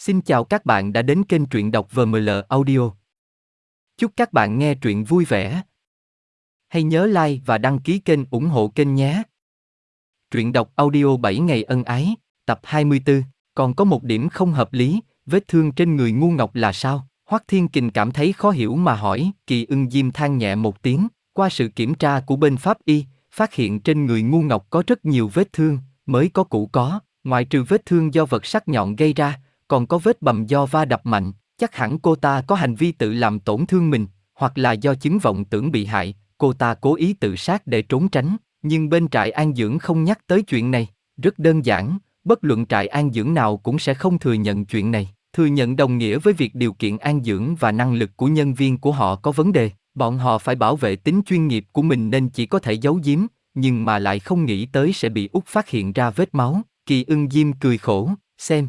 Xin chào các bạn đã đến kênh truyện đọc VML Audio. Chúc các bạn nghe truyện vui vẻ. Hãy nhớ like và đăng ký kênh ủng hộ kênh nhé. Truyện đọc audio 7 ngày ân ái, tập 24, còn có một điểm không hợp lý, vết thương trên người ngu ngọc là sao? Hoắc Thiên Kình cảm thấy khó hiểu mà hỏi, Kỳ Ưng Diêm than nhẹ một tiếng, qua sự kiểm tra của bên pháp y, phát hiện trên người ngu ngọc có rất nhiều vết thương, mới có cũ có, ngoại trừ vết thương do vật sắc nhọn gây ra, còn có vết bầm do va đập mạnh, chắc hẳn cô ta có hành vi tự làm tổn thương mình, hoặc là do chứng vọng tưởng bị hại, cô ta cố ý tự sát để trốn tránh, nhưng bên trại an dưỡng không nhắc tới chuyện này, rất đơn giản, bất luận trại an dưỡng nào cũng sẽ không thừa nhận chuyện này, thừa nhận đồng nghĩa với việc điều kiện an dưỡng và năng lực của nhân viên của họ có vấn đề, bọn họ phải bảo vệ tính chuyên nghiệp của mình nên chỉ có thể giấu giếm, nhưng mà lại không nghĩ tới sẽ bị út phát hiện ra vết máu, kỳ ưng diêm cười khổ, xem,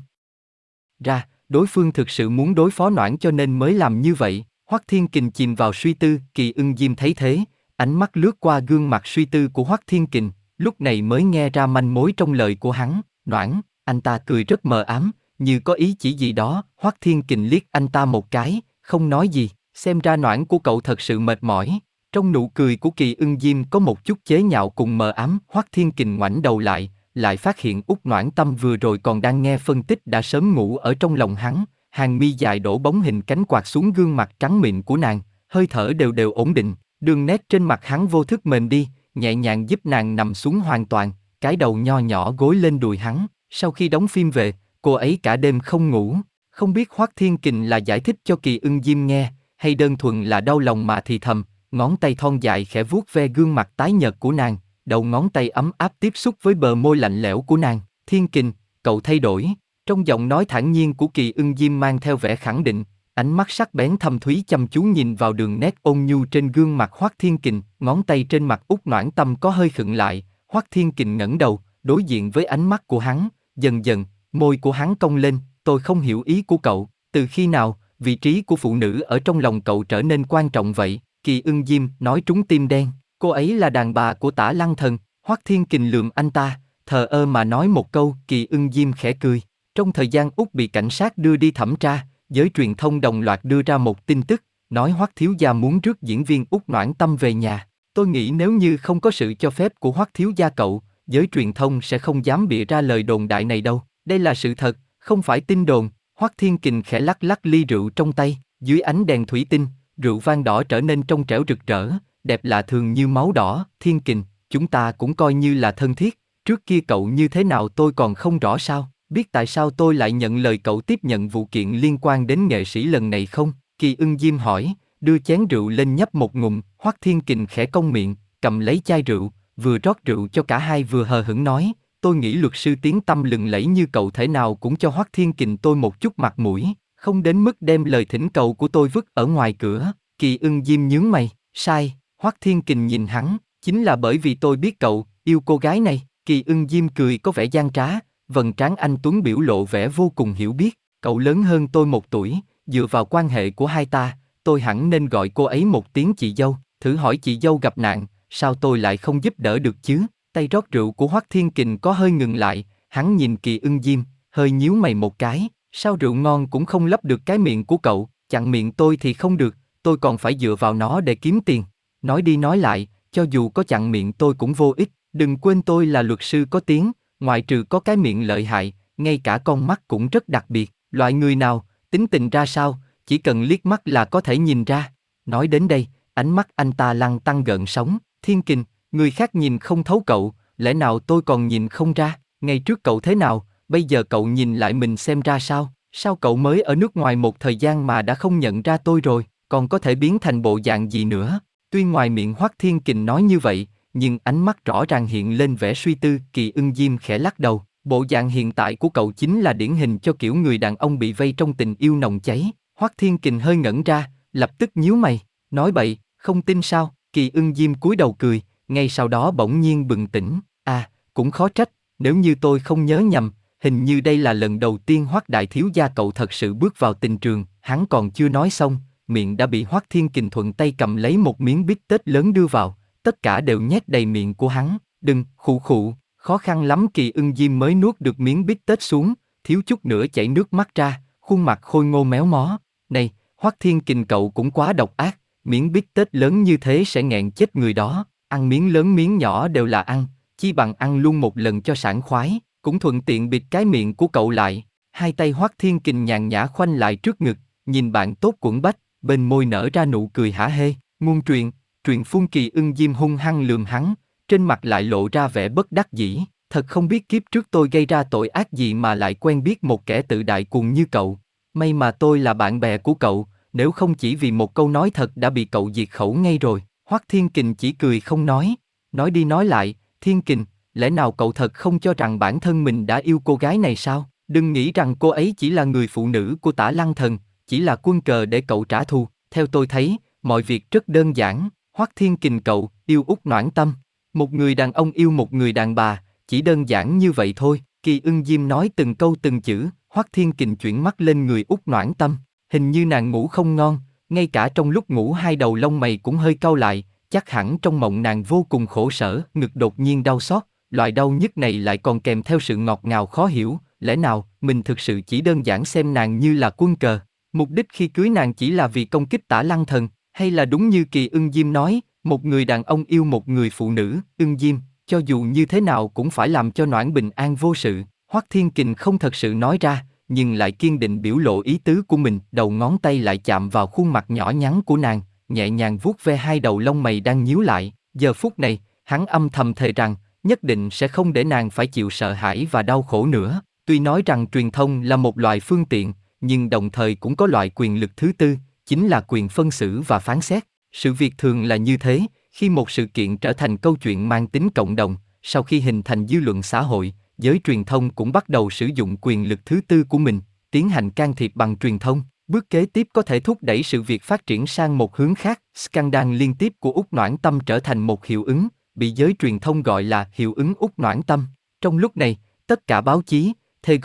ra, đối phương thực sự muốn đối phó noãn cho nên mới làm như vậy. Hoắc Thiên Kình chìm vào suy tư, Kỳ Ưng Diêm thấy thế, ánh mắt lướt qua gương mặt suy tư của Hoắc Thiên Kình, lúc này mới nghe ra manh mối trong lời của hắn. Noãn, anh ta cười rất mờ ám, như có ý chỉ gì đó. Hoắc Thiên Kình liếc anh ta một cái, không nói gì. Xem ra noãn của cậu thật sự mệt mỏi. Trong nụ cười của Kỳ Ưng Diêm có một chút chế nhạo cùng mờ ám. Hoắc Thiên Kình ngoảnh đầu lại, lại phát hiện út noãn tâm vừa rồi còn đang nghe phân tích đã sớm ngủ ở trong lòng hắn, hàng mi dài đổ bóng hình cánh quạt xuống gương mặt trắng mịn của nàng, hơi thở đều đều ổn định, đường nét trên mặt hắn vô thức mềm đi, nhẹ nhàng giúp nàng nằm xuống hoàn toàn, cái đầu nho nhỏ gối lên đùi hắn, sau khi đóng phim về, cô ấy cả đêm không ngủ, không biết Hoác thiên kình là giải thích cho kỳ ưng diêm nghe, hay đơn thuần là đau lòng mà thì thầm, ngón tay thon dài khẽ vuốt ve gương mặt tái nhợt của nàng đầu ngón tay ấm áp tiếp xúc với bờ môi lạnh lẽo của nàng. Thiên kình, cậu thay đổi. Trong giọng nói thản nhiên của kỳ ưng diêm mang theo vẻ khẳng định, ánh mắt sắc bén thâm thúy chăm chú nhìn vào đường nét ôn nhu trên gương mặt Hoắc Thiên Kình, ngón tay trên mặt út noãn tâm có hơi khựng lại, Hoắc Thiên Kình ngẩng đầu, đối diện với ánh mắt của hắn, dần dần, môi của hắn cong lên, tôi không hiểu ý của cậu, từ khi nào, vị trí của phụ nữ ở trong lòng cậu trở nên quan trọng vậy, kỳ ưng diêm nói trúng tim đen. Cô ấy là đàn bà của tả lăng thần, Hoắc Thiên Kình lườm anh ta, thờ ơ mà nói một câu, kỳ ưng diêm khẽ cười. Trong thời gian út bị cảnh sát đưa đi thẩm tra, giới truyền thông đồng loạt đưa ra một tin tức, nói Hoắc Thiếu Gia muốn rước diễn viên út noãn tâm về nhà. Tôi nghĩ nếu như không có sự cho phép của Hoắc Thiếu Gia cậu, giới truyền thông sẽ không dám bịa ra lời đồn đại này đâu. Đây là sự thật, không phải tin đồn. Hoắc Thiên Kình khẽ lắc lắc ly rượu trong tay, dưới ánh đèn thủy tinh, rượu vang đỏ trở nên trong trẻo rực rỡ, đẹp lạ thường như máu đỏ, thiên kình, chúng ta cũng coi như là thân thiết, trước kia cậu như thế nào tôi còn không rõ sao, biết tại sao tôi lại nhận lời cậu tiếp nhận vụ kiện liên quan đến nghệ sĩ lần này không? Kỳ ưng diêm hỏi, đưa chén rượu lên nhấp một ngụm, hoắc thiên kình khẽ cong miệng, cầm lấy chai rượu, vừa rót rượu cho cả hai vừa hờ hững nói, tôi nghĩ luật sư tiếng tâm lừng lẫy như cậu thể nào cũng cho hoắc thiên kình tôi một chút mặt mũi, không đến mức đem lời thỉnh cầu của tôi vứt ở ngoài cửa, kỳ ưng diêm nhướng mày, sai, Hoắc Thiên Kình nhìn hắn, chính là bởi vì tôi biết cậu yêu cô gái này. Kỳ Ưng Diêm cười có vẻ gian trá, vần trán anh Tuấn biểu lộ vẻ vô cùng hiểu biết. Cậu lớn hơn tôi một tuổi, dựa vào quan hệ của hai ta, tôi hẳn nên gọi cô ấy một tiếng chị dâu. Thử hỏi chị dâu gặp nạn, sao tôi lại không giúp đỡ được chứ? Tay rót rượu của Hoắc Thiên Kình có hơi ngừng lại, hắn nhìn Kỳ Ưng Diêm, hơi nhíu mày một cái. Sao rượu ngon cũng không lấp được cái miệng của cậu, chặn miệng tôi thì không được, tôi còn phải dựa vào nó để kiếm tiền. Nói đi nói lại, cho dù có chặn miệng tôi cũng vô ích, đừng quên tôi là luật sư có tiếng, ngoại trừ có cái miệng lợi hại, ngay cả con mắt cũng rất đặc biệt, loại người nào, tính tình ra sao, chỉ cần liếc mắt là có thể nhìn ra. Nói đến đây, ánh mắt anh ta lăng tăng gợn sóng, thiên kình, người khác nhìn không thấu cậu, lẽ nào tôi còn nhìn không ra, ngày trước cậu thế nào, bây giờ cậu nhìn lại mình xem ra sao, sao cậu mới ở nước ngoài một thời gian mà đã không nhận ra tôi rồi, còn có thể biến thành bộ dạng gì nữa. Tuy ngoài miệng Hoắc Thiên Kình nói như vậy, nhưng ánh mắt rõ ràng hiện lên vẻ suy tư, Kỳ Ưng Diêm khẽ lắc đầu, bộ dạng hiện tại của cậu chính là điển hình cho kiểu người đàn ông bị vây trong tình yêu nồng cháy. Hoắc Thiên Kình hơi ngẩn ra, lập tức nhíu mày, nói bậy, không tin sao? Kỳ Ưng Diêm cúi đầu cười, ngay sau đó bỗng nhiên bừng tỉnh, à, cũng khó trách, nếu như tôi không nhớ nhầm, hình như đây là lần đầu tiên Hoắc Đại Thiếu gia cậu thật sự bước vào tình trường, hắn còn chưa nói xong, miệng đã bị Hoắc Thiên Kình thuận tay cầm lấy một miếng bít tết lớn đưa vào, tất cả đều nhét đầy miệng của hắn, đừng, khụ khụ, khó khăn lắm kỳ ưng diêm mới nuốt được miếng bít tết xuống, thiếu chút nữa chảy nước mắt ra, khuôn mặt khôi ngô méo mó. Này, Hoắc Thiên Kình cậu cũng quá độc ác, miếng bít tết lớn như thế sẽ nghẹn chết người đó, ăn miếng lớn miếng nhỏ đều là ăn, chi bằng ăn luôn một lần cho sảng khoái, cũng thuận tiện bịt cái miệng của cậu lại. Hai tay Hoắc Thiên Kình nhàn nhã khoanh lại trước ngực, nhìn bạn tốt quẩn bách, bên môi nở ra nụ cười hả hê, ngôn truyền, truyền phun kỳ ưng diêm hung hăng lườm hắn, trên mặt lại lộ ra vẻ bất đắc dĩ, thật không biết kiếp trước tôi gây ra tội ác gì mà lại quen biết một kẻ tự đại cuồng như cậu. May mà tôi là bạn bè của cậu, nếu không chỉ vì một câu nói thật đã bị cậu diệt khẩu ngay rồi. Hoắc Thiên Kình chỉ cười không nói, nói đi nói lại, Thiên Kình, lẽ nào cậu thật không cho rằng bản thân mình đã yêu cô gái này sao? Đừng nghĩ rằng cô ấy chỉ là người phụ nữ của tả lăng thần, chỉ là quân cờ để cậu trả thù. Theo tôi thấy, mọi việc rất đơn giản, Hoắc Thiên Kình cậu, yêu út noãn tâm. Một người đàn ông yêu một người đàn bà, chỉ đơn giản như vậy thôi. Kỳ ưng diêm nói từng câu từng chữ, Hoắc Thiên Kình chuyển mắt lên người út noãn tâm. Hình như nàng ngủ không ngon, ngay cả trong lúc ngủ hai đầu lông mày cũng hơi cau lại, chắc hẳn trong mộng nàng vô cùng khổ sở, ngực đột nhiên đau xót, loại đau nhức này lại còn kèm theo sự ngọt ngào khó hiểu, lẽ nào mình thực sự chỉ đơn giản xem nàng như là quân cờ, mục đích khi cưới nàng chỉ là vì công kích tả lăng thần, hay là đúng như kỳ ưng diêm nói, một người đàn ông yêu một người phụ nữ, ưng diêm, cho dù như thế nào cũng phải làm cho noãn bình an vô sự, Hoắc Thiên Kình không thật sự nói ra, nhưng lại kiên định biểu lộ ý tứ của mình, đầu ngón tay lại chạm vào khuôn mặt nhỏ nhắn của nàng, nhẹ nhàng vuốt ve hai đầu lông mày đang nhíu lại, giờ phút này, hắn âm thầm thề rằng, nhất định sẽ không để nàng phải chịu sợ hãi và đau khổ nữa. Tuy nói rằng truyền thông là một loại phương tiện, nhưng đồng thời cũng có loại quyền lực thứ tư, chính là quyền phân xử và phán xét. Sự việc thường là như thế, khi một sự kiện trở thành câu chuyện mang tính cộng đồng, sau khi hình thành dư luận xã hội, giới truyền thông cũng bắt đầu sử dụng quyền lực thứ tư của mình, tiến hành can thiệp bằng truyền thông. Bước kế tiếp có thể thúc đẩy sự việc phát triển sang một hướng khác. Scandal liên tiếp của Úc Noãn Tâm trở thành một hiệu ứng, bị giới truyền thông gọi là hiệu ứng Úc Noãn Tâm. Trong lúc này, tất cả báo chí, thê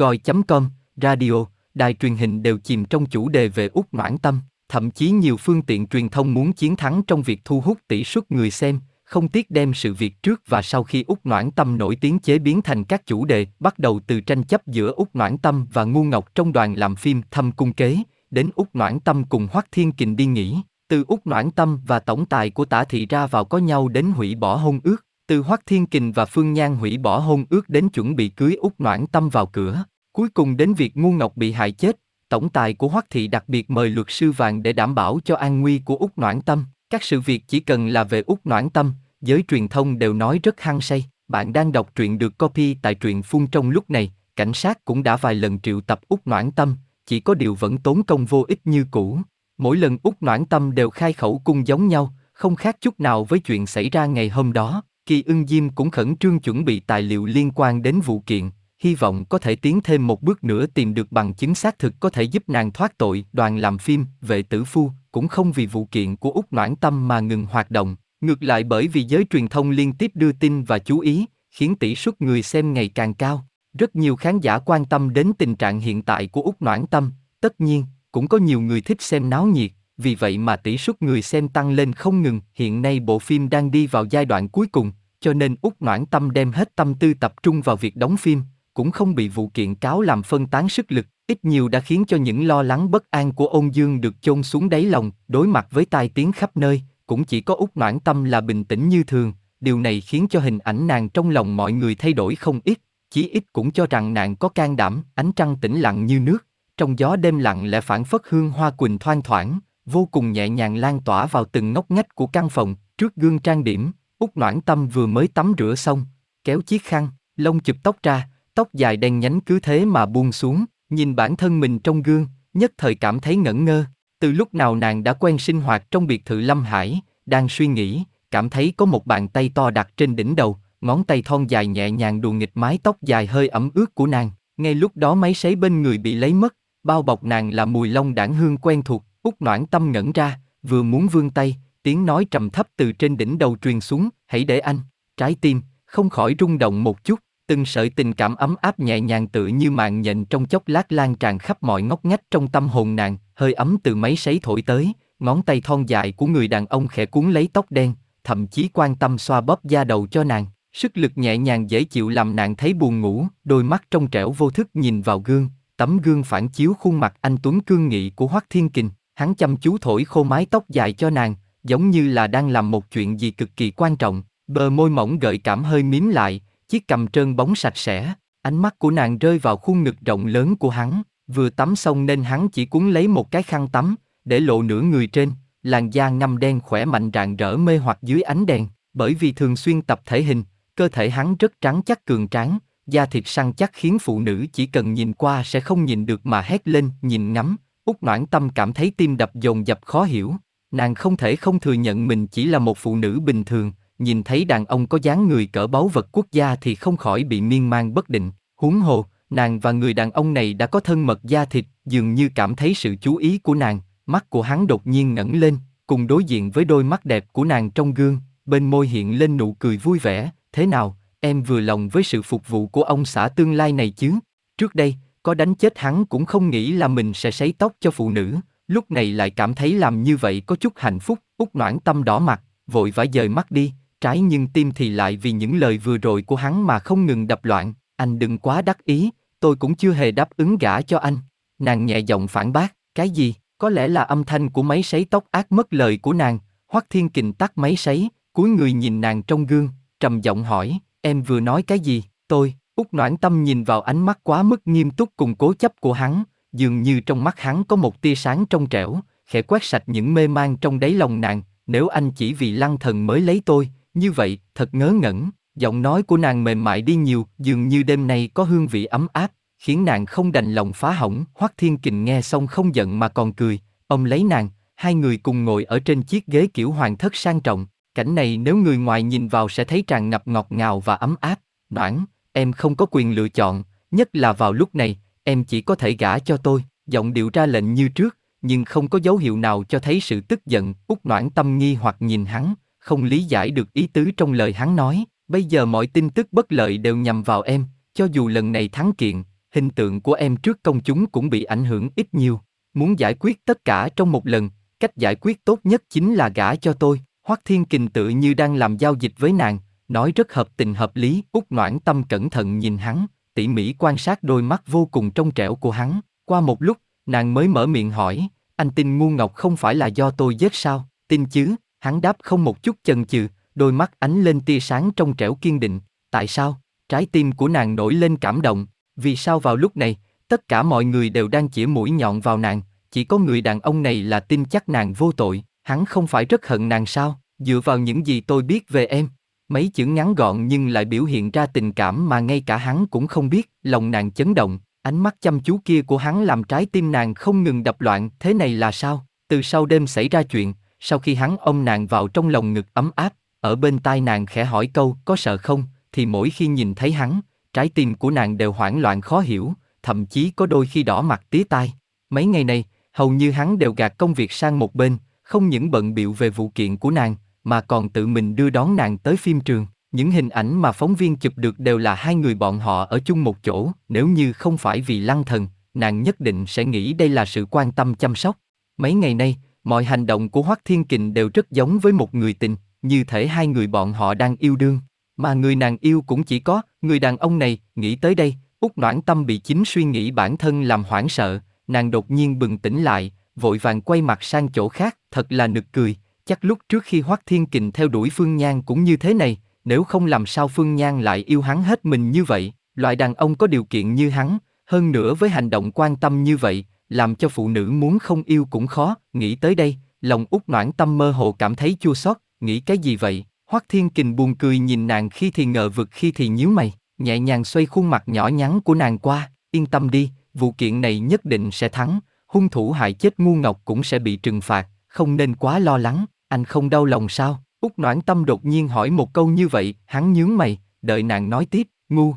com radio, đài truyền hình đều chìm trong chủ đề về Úc Noãn Tâm. Thậm chí nhiều phương tiện truyền thông muốn chiến thắng trong việc thu hút tỷ suất người xem, không tiếc đem sự việc trước và sau khi Úc Noãn Tâm nổi tiếng chế biến thành các chủ đề, bắt đầu từ tranh chấp giữa Úc Noãn Tâm và Ngu Ngọc trong đoàn làm phim Thâm Cung Kế, đến Úc Noãn Tâm cùng Hoắc Thiên Kình đi nghỉ, từ Úc Noãn Tâm và tổng tài của Tả Thị ra vào có nhau đến hủy bỏ hôn ước, từ Hoắc Thiên Kình và Phương Nhan hủy bỏ hôn ước đến chuẩn bị cưới Úc Noãn Tâm vào cửa, cuối cùng đến việc Ngu Ngọc bị hại chết, tổng tài của Hoắc Thị đặc biệt mời luật sư vàng để đảm bảo cho an nguy của Úc Noãn Tâm. Các sự việc chỉ cần là về Úc Noãn Tâm, giới truyền thông đều nói rất hăng say. Bạn đang đọc truyện được copy tại truyện phun trong lúc này, cảnh sát cũng đã vài lần triệu tập Úc Noãn Tâm, chỉ có điều vẫn tốn công vô ích như cũ. Mỗi lần Úc Noãn Tâm đều khai khẩu cung giống nhau, không khác chút nào với chuyện xảy ra ngày hôm đó. Kỳ ưng Diêm cũng khẩn trương chuẩn bị tài liệu liên quan đến vụ kiện, hy vọng có thể tiến thêm một bước nữa tìm được bằng chứng xác thực có thể giúp nàng thoát tội. Đoàn làm phim, vệ tử phu, cũng không vì vụ kiện của Úc Noãn Tâm mà ngừng hoạt động, ngược lại bởi vì giới truyền thông liên tiếp đưa tin và chú ý, khiến tỷ suất người xem ngày càng cao. Rất nhiều khán giả quan tâm đến tình trạng hiện tại của Úc Noãn Tâm, tất nhiên, cũng có nhiều người thích xem náo nhiệt, vì vậy mà tỷ suất người xem tăng lên không ngừng. Hiện nay bộ phim đang đi vào giai đoạn cuối cùng, cho nên Úc Noãn Tâm đem hết tâm tư tập trung vào việc đóng phim, cũng không bị vụ kiện cáo làm phân tán sức lực, ít nhiều đã khiến cho những lo lắng bất an của ôn dương được chôn xuống đáy lòng, đối mặt với tai tiếng khắp nơi, cũng chỉ có Úc Noãn Tâm là bình tĩnh như thường, điều này khiến cho hình ảnh nàng trong lòng mọi người thay đổi không ít, chí ít cũng cho rằng nàng có can đảm, ánh trăng tĩnh lặng như nước, trong gió đêm lặng lẽ phản phất hương hoa quỳnh thoang thoảng, vô cùng nhẹ nhàng lan tỏa vào từng ngóc ngách của căn phòng, trước gương trang điểm, Úc Noãn Tâm vừa mới tắm rửa xong, kéo chiếc khăn, lông chụp tóc ra, tóc dài đen nhánh cứ thế mà buông xuống, nhìn bản thân mình trong gương, nhất thời cảm thấy ngẩn ngơ. Từ lúc nào nàng đã quen sinh hoạt trong biệt thự Lâm Hải, đang suy nghĩ, cảm thấy có một bàn tay to đặt trên đỉnh đầu, ngón tay thon dài nhẹ nhàng đùa nghịch mái tóc dài hơi ẩm ướt của nàng. Ngay lúc đó máy sấy bên người bị lấy mất, bao bọc nàng là mùi lông đảng hương quen thuộc, út noãn tâm ngẩn ra, vừa muốn vươn tay, tiếng nói trầm thấp từ trên đỉnh đầu truyền xuống, hãy để anh, trái tim, không khỏi rung động một chút, từng sợi tình cảm ấm áp nhẹ nhàng tự như mạng nhện trong chốc lát lan tràn khắp mọi ngóc ngách trong tâm hồn nàng, hơi ấm từ máy sấy thổi tới, ngón tay thon dài của người đàn ông khẽ cuốn lấy tóc đen, thậm chí quan tâm xoa bóp da đầu cho nàng. Sức lực nhẹ nhàng dễ chịu làm nàng thấy buồn ngủ, đôi mắt trong trẻo vô thức nhìn vào gương, tấm gương phản chiếu khuôn mặt anh Tuấn cương nghị của Hoắc Thiên Kình, hắn chăm chú thổi khô mái tóc dài cho nàng, giống như là đang làm một chuyện gì cực kỳ quan trọng, bờ môi mỏng gợi cảm hơi mím lại, chiếc cằm trơn bóng sạch sẽ, ánh mắt của nàng rơi vào khuôn ngực rộng lớn của hắn, vừa tắm xong nên hắn chỉ cuốn lấy một cái khăn tắm, để lộ nửa người trên, làn da ngăm đen khỏe mạnh rạng rỡ mê hoặc dưới ánh đèn, bởi vì thường xuyên tập thể hình, cơ thể hắn rất trắng chắc cường tráng, da thịt săn chắc khiến phụ nữ chỉ cần nhìn qua sẽ không nhìn được mà hét lên, nhìn ngắm. Úc Noãn Tâm cảm thấy tim đập dồn dập khó hiểu, nàng không thể không thừa nhận mình chỉ là một phụ nữ bình thường, nhìn thấy đàn ông có dáng người cỡ báu vật quốc gia thì không khỏi bị miên man bất định. Huống hồ, nàng và người đàn ông này đã có thân mật da thịt, dường như cảm thấy sự chú ý của nàng, mắt của hắn đột nhiên ngẩng lên, cùng đối diện với đôi mắt đẹp của nàng trong gương, bên môi hiện lên nụ cười vui vẻ, thế nào, em vừa lòng với sự phục vụ của ông xã tương lai này chứ? Trước đây, có đánh chết hắn cũng không nghĩ là mình sẽ sấy tóc cho phụ nữ, lúc này lại cảm thấy làm như vậy có chút hạnh phúc, út noãn tâm đỏ mặt, vội vã dời mắt đi, trái nhưng tim thì lại vì những lời vừa rồi của hắn mà không ngừng đập loạn, anh đừng quá đắc ý, tôi cũng chưa hề đáp ứng gả cho anh. Nàng nhẹ giọng phản bác, cái gì, có lẽ là âm thanh của máy sấy tóc ác mất lời của nàng, Hoắc Thiên Kình tắt máy sấy, cúi người nhìn nàng trong gương, trầm giọng hỏi, em vừa nói cái gì, tôi, út Noãn Tâm nhìn vào ánh mắt quá mức nghiêm túc cùng cố chấp của hắn, dường như trong mắt hắn có một tia sáng trong trẻo, khẽ quét sạch những mê man trong đáy lòng nàng, nếu anh chỉ vì lăng thần mới lấy tôi, như vậy, thật ngớ ngẩn, giọng nói của nàng mềm mại đi nhiều, dường như đêm nay có hương vị ấm áp, khiến nàng không đành lòng phá hỏng. Hoắc Thiên Kình nghe xong không giận mà còn cười, ông lấy nàng, hai người cùng ngồi ở trên chiếc ghế kiểu hoàng thất sang trọng. Cảnh này nếu người ngoài nhìn vào sẽ thấy tràn ngập ngọt ngào và ấm áp. Noãn, em không có quyền lựa chọn, nhất là vào lúc này, em chỉ có thể gả cho tôi. Giọng điệu ra lệnh như trước, nhưng không có dấu hiệu nào cho thấy sự tức giận. Út Noãn tâm nghi hoặc nhìn hắn, không lý giải được ý tứ trong lời hắn nói. Bây giờ mọi tin tức bất lợi đều nhằm vào em, cho dù lần này thắng kiện, hình tượng của em trước công chúng cũng bị ảnh hưởng ít nhiều. Muốn giải quyết tất cả trong một lần, cách giải quyết tốt nhất chính là gả cho tôi. Hoắc Thiên Kình tự như đang làm giao dịch với nàng, nói rất hợp tình hợp lý. Úc Noãn Tâm cẩn thận nhìn hắn, tỉ mỉ quan sát đôi mắt vô cùng trong trẻo của hắn. Qua một lúc, nàng mới mở miệng hỏi, anh tin ngu ngọc không phải là do tôi giết sao? Tin chứ? Hắn đáp không một chút chần chừ, đôi mắt ánh lên tia sáng trong trẻo kiên định. Tại sao? Trái tim của nàng nổi lên cảm động. Vì sao vào lúc này, tất cả mọi người đều đang chỉ mũi nhọn vào nàng, chỉ có người đàn ông này là tin chắc nàng vô tội, hắn không phải rất hận nàng sao, dựa vào những gì tôi biết về em. Mấy chữ ngắn gọn nhưng lại biểu hiện ra tình cảm mà ngay cả hắn cũng không biết, lòng nàng chấn động, ánh mắt chăm chú kia của hắn làm trái tim nàng không ngừng đập loạn, thế này là sao? Từ sau đêm xảy ra chuyện, sau khi hắn ôm nàng vào trong lòng ngực ấm áp, ở bên tai nàng khẽ hỏi câu có sợ không, thì mỗi khi nhìn thấy hắn, trái tim của nàng đều hoảng loạn khó hiểu, thậm chí có đôi khi đỏ mặt tía tai. Mấy ngày này, hầu như hắn đều gạt công việc sang một bên, không những bận biệu về vụ kiện của nàng, mà còn tự mình đưa đón nàng tới phim trường. Những hình ảnh mà phóng viên chụp được đều là hai người bọn họ ở chung một chỗ, nếu như không phải vì lăng thần, nàng nhất định sẽ nghĩ đây là sự quan tâm chăm sóc. Mấy ngày nay, mọi hành động của Hoắc Thiên Kình đều rất giống với một người tình, như thể hai người bọn họ đang yêu đương. Mà người nàng yêu cũng chỉ có, người đàn ông này, nghĩ tới đây, út noãn tâm bị chính suy nghĩ bản thân làm hoảng sợ, nàng đột nhiên bừng tỉnh lại, vội vàng quay mặt sang chỗ khác, thật là nực cười, chắc lúc trước khi Hoắc Thiên Kình theo đuổi Phương Nhan cũng như thế này, nếu không làm sao Phương Nhan lại yêu hắn hết mình như vậy, loại đàn ông có điều kiện như hắn, hơn nữa với hành động quan tâm như vậy, làm cho phụ nữ muốn không yêu cũng khó, nghĩ tới đây, lòng út noãn tâm mơ hồ cảm thấy chua xót, nghĩ cái gì vậy? Hoắc Thiên Kình buồn cười nhìn nàng khi thì ngờ vực khi thì nhíu mày, nhẹ nhàng xoay khuôn mặt nhỏ nhắn của nàng qua, yên tâm đi, vụ kiện này nhất định sẽ thắng, hung thủ hại chết ngu ngọc cũng sẽ bị trừng phạt, không nên quá lo lắng, anh không đau lòng sao? Úc Noãn Tâm đột nhiên hỏi một câu như vậy, hắn nhướng mày, đợi nàng nói tiếp, ngu.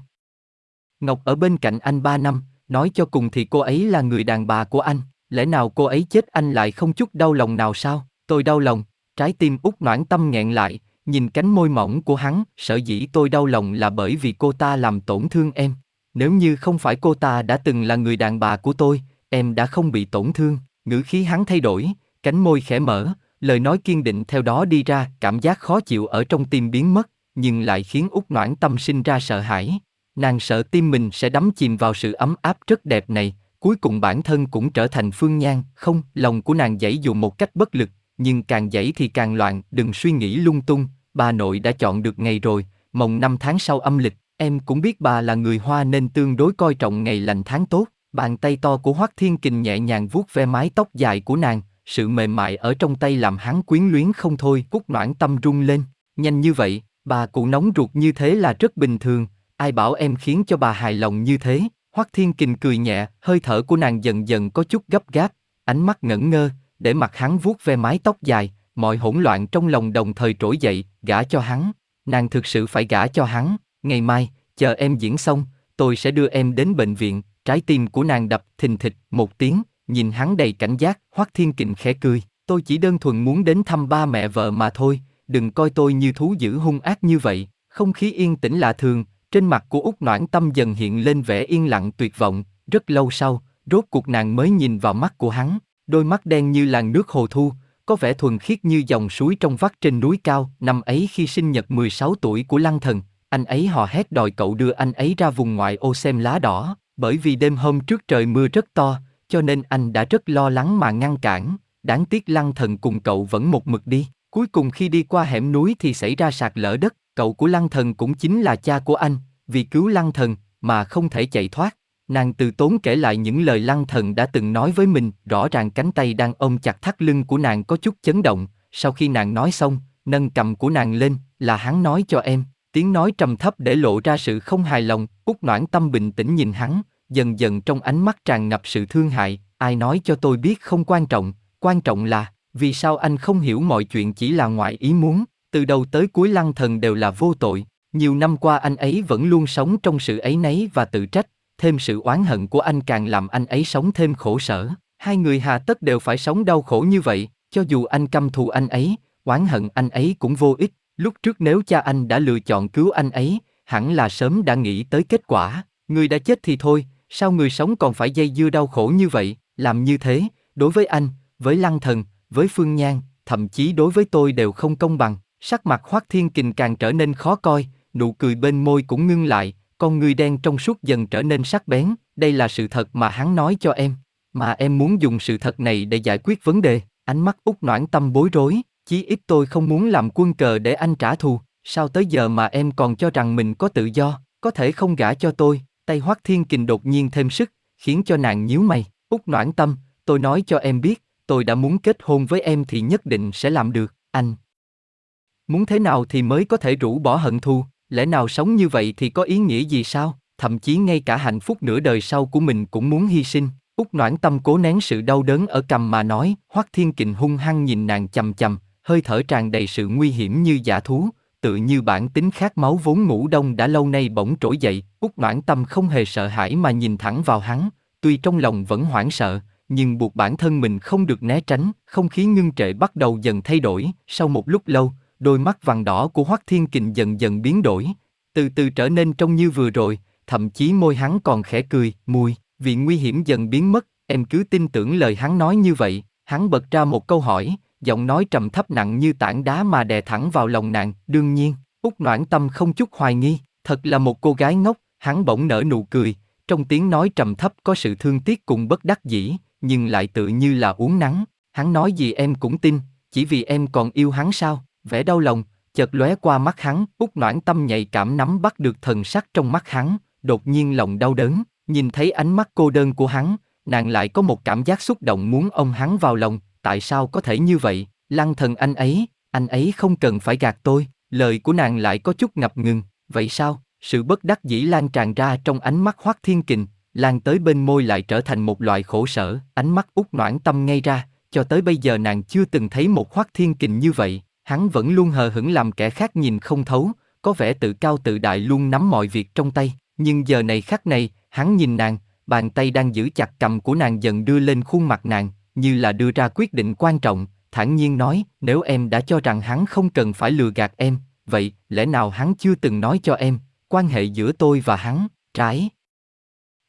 Ngọc ở bên cạnh anh ba năm, nói cho cùng thì cô ấy là người đàn bà của anh, lẽ nào cô ấy chết anh lại không chút đau lòng nào sao? Tôi đau lòng, trái tim Út Noãn Tâm nghẹn lại, nhìn cánh môi mỏng của hắn, sở dĩ tôi đau lòng là bởi vì cô ta làm tổn thương em. Nếu như không phải cô ta đã từng là người đàn bà của tôi, em đã không bị tổn thương. Ngữ khí hắn thay đổi, cánh môi khẽ mở, lời nói kiên định theo đó đi ra, cảm giác khó chịu ở trong tim biến mất, nhưng lại khiến út noãn tâm sinh ra sợ hãi. Nàng sợ tim mình sẽ đắm chìm vào sự ấm áp rất đẹp này, cuối cùng bản thân cũng trở thành Phương Nhan, không, lòng của nàng dãy dù một cách bất lực, nhưng càng dãy thì càng loạn, đừng suy nghĩ lung tung, bà nội đã chọn được ngày rồi, mồng năm tháng sau âm lịch, em cũng biết bà là người Hoa nên tương đối coi trọng ngày lành tháng tốt. Bàn tay to của Hoắc Thiên Kình nhẹ nhàng vuốt ve mái tóc dài của nàng, sự mềm mại ở trong tay làm hắn quyến luyến không thôi, cúc noãn tâm rung lên, nhanh như vậy, bà cụ nóng ruột như thế là rất bình thường, ai bảo em khiến cho bà hài lòng như thế, Hoắc Thiên Kình cười nhẹ, hơi thở của nàng dần dần có chút gấp gáp, ánh mắt ngẩn ngơ, để mặt hắn vuốt ve mái tóc dài, mọi hỗn loạn trong lòng đồng thời trỗi dậy, gả cho hắn, nàng thực sự phải gả cho hắn, ngày mai, chờ em diễn xong, tôi sẽ đưa em đến bệnh viện, trái tim của nàng đập thình thịch một tiếng, nhìn hắn đầy cảnh giác, Hoắc Thiên Kình khẽ cười, tôi chỉ đơn thuần muốn đến thăm ba mẹ vợ mà thôi, đừng coi tôi như thú dữ hung ác như vậy. Không khí yên tĩnh lạ thường, trên mặt của Úc Noãn Tâm dần hiện lên vẻ yên lặng tuyệt vọng, rất lâu sau, rốt cuộc nàng mới nhìn vào mắt của hắn, đôi mắt đen như làn nước hồ thu, có vẻ thuần khiết như dòng suối trong vắt trên núi cao. Năm ấy khi sinh nhật 16 tuổi của Lăng Thần, anh ấy hò hét đòi cậu đưa anh ấy ra vùng ngoại ô xem lá đỏ, bởi vì đêm hôm trước trời mưa rất to, cho nên anh đã rất lo lắng mà ngăn cản, đáng tiếc lăng thần cùng cậu vẫn một mực đi. Cuối cùng khi đi qua hẻm núi thì xảy ra sạt lở đất, cậu của lăng thần cũng chính là cha của anh, vì cứu lăng thần mà không thể chạy thoát. Nàng từ tốn kể lại những lời lăng thần đã từng nói với mình, rõ ràng cánh tay đang ôm chặt thắt lưng của nàng có chút chấn động, sau khi nàng nói xong, nâng cầm của nàng lên, là hắn nói cho em, tiếng nói trầm thấp để lộ ra sự không hài lòng, út noãn tâm bình tĩnh nhìn hắn, dần dần trong ánh mắt tràn ngập sự thương hại, ai nói cho tôi biết không quan trọng, quan trọng là, vì sao anh không hiểu mọi chuyện chỉ là ngoại ý muốn, từ đầu tới cuối lăng thần đều là vô tội, nhiều năm qua anh ấy vẫn luôn sống trong sự ấy nấy và tự trách, thêm sự oán hận của anh càng làm anh ấy sống thêm khổ sở. Hai người hà tất đều phải sống đau khổ như vậy, cho dù anh căm thù anh ấy, oán hận anh ấy cũng vô ích. Lúc trước nếu cha anh đã lựa chọn cứu anh ấy, hẳn là sớm đã nghĩ tới kết quả. Người đã chết thì thôi, sao người sống còn phải dây dưa đau khổ như vậy, làm như thế, đối với anh, với lăng thần, với phương nhan, thậm chí đối với tôi đều không công bằng. Sắc mặt Hoắc Thiên Kình càng trở nên khó coi, nụ cười bên môi cũng ngưng lại, con người đen trong suốt dần trở nên sắc bén, đây là sự thật mà hắn nói cho em, mà em muốn dùng sự thật này để giải quyết vấn đề. Ánh mắt út noãn tâm bối rối, chí ít tôi không muốn làm quân cờ để anh trả thù, sao tới giờ mà em còn cho rằng mình có tự do, có thể không gả cho tôi, tay Hoắc Thiên Kình đột nhiên thêm sức, khiến cho nàng nhíu mày. Út Noãn Tâm, tôi nói cho em biết, tôi đã muốn kết hôn với em thì nhất định sẽ làm được, anh. Muốn thế nào thì mới có thể rũ bỏ hận thù, lẽ nào sống như vậy thì có ý nghĩa gì sao? Thậm chí ngay cả hạnh phúc nửa đời sau của mình cũng muốn hy sinh. Út Noãn Tâm cố nén sự đau đớn ở cầm mà nói, Hoắc Thiên Kình hung hăng nhìn nàng chầm chầm, hơi thở tràn đầy sự nguy hiểm như giả thú, tự như bản tính khát máu vốn ngủ đông đã lâu nay bỗng trỗi dậy, út noãn tâm không hề sợ hãi mà nhìn thẳng vào hắn, tuy trong lòng vẫn hoảng sợ, nhưng buộc bản thân mình không được né tránh, không khí ngưng trệ bắt đầu dần thay đổi, sau một lúc lâu, đôi mắt vàng đỏ của Hoắc Thiên Kình dần dần biến đổi, từ từ trở nên trông như vừa rồi, thậm chí môi hắn còn khẽ cười, mùi, vị nguy hiểm dần biến mất, em cứ tin tưởng lời hắn nói như vậy, hắn bật ra một câu hỏi, giọng nói trầm thấp nặng như tảng đá mà đè thẳng vào lòng nàng, đương nhiên, út noãn tâm không chút hoài nghi, thật là một cô gái ngốc, hắn bỗng nở nụ cười, trong tiếng nói trầm thấp có sự thương tiếc cùng bất đắc dĩ, nhưng lại tự như là uống nắng, hắn nói gì em cũng tin, chỉ vì em còn yêu hắn sao, vẻ đau lòng, chợt lóe qua mắt hắn, út noãn tâm nhạy cảm nắm bắt được thần sắc trong mắt hắn, đột nhiên lòng đau đớn, nhìn thấy ánh mắt cô đơn của hắn, nàng lại có một cảm giác xúc động muốn ôm hắn vào lòng, tại sao có thể như vậy, lăng thần anh ấy, anh ấy không cần phải gạt tôi, lời của nàng lại có chút ngập ngừng, vậy sao, sự bất đắc dĩ lan tràn ra trong ánh mắt hoắc thiên kình, lan tới bên môi lại trở thành một loại khổ sở, ánh mắt út noãn tâm ngay ra, cho tới bây giờ nàng chưa từng thấy một khoác thiên kình như vậy, hắn vẫn luôn hờ hững làm kẻ khác nhìn không thấu, có vẻ tự cao tự đại luôn nắm mọi việc trong tay, nhưng giờ này khắc này, hắn nhìn nàng, bàn tay đang giữ chặt cầm của nàng dần đưa lên khuôn mặt nàng, như là đưa ra quyết định quan trọng, thản nhiên nói, nếu em đã cho rằng hắn không cần phải lừa gạt em, vậy lẽ nào hắn chưa từng nói cho em, quan hệ giữa tôi và hắn, trái.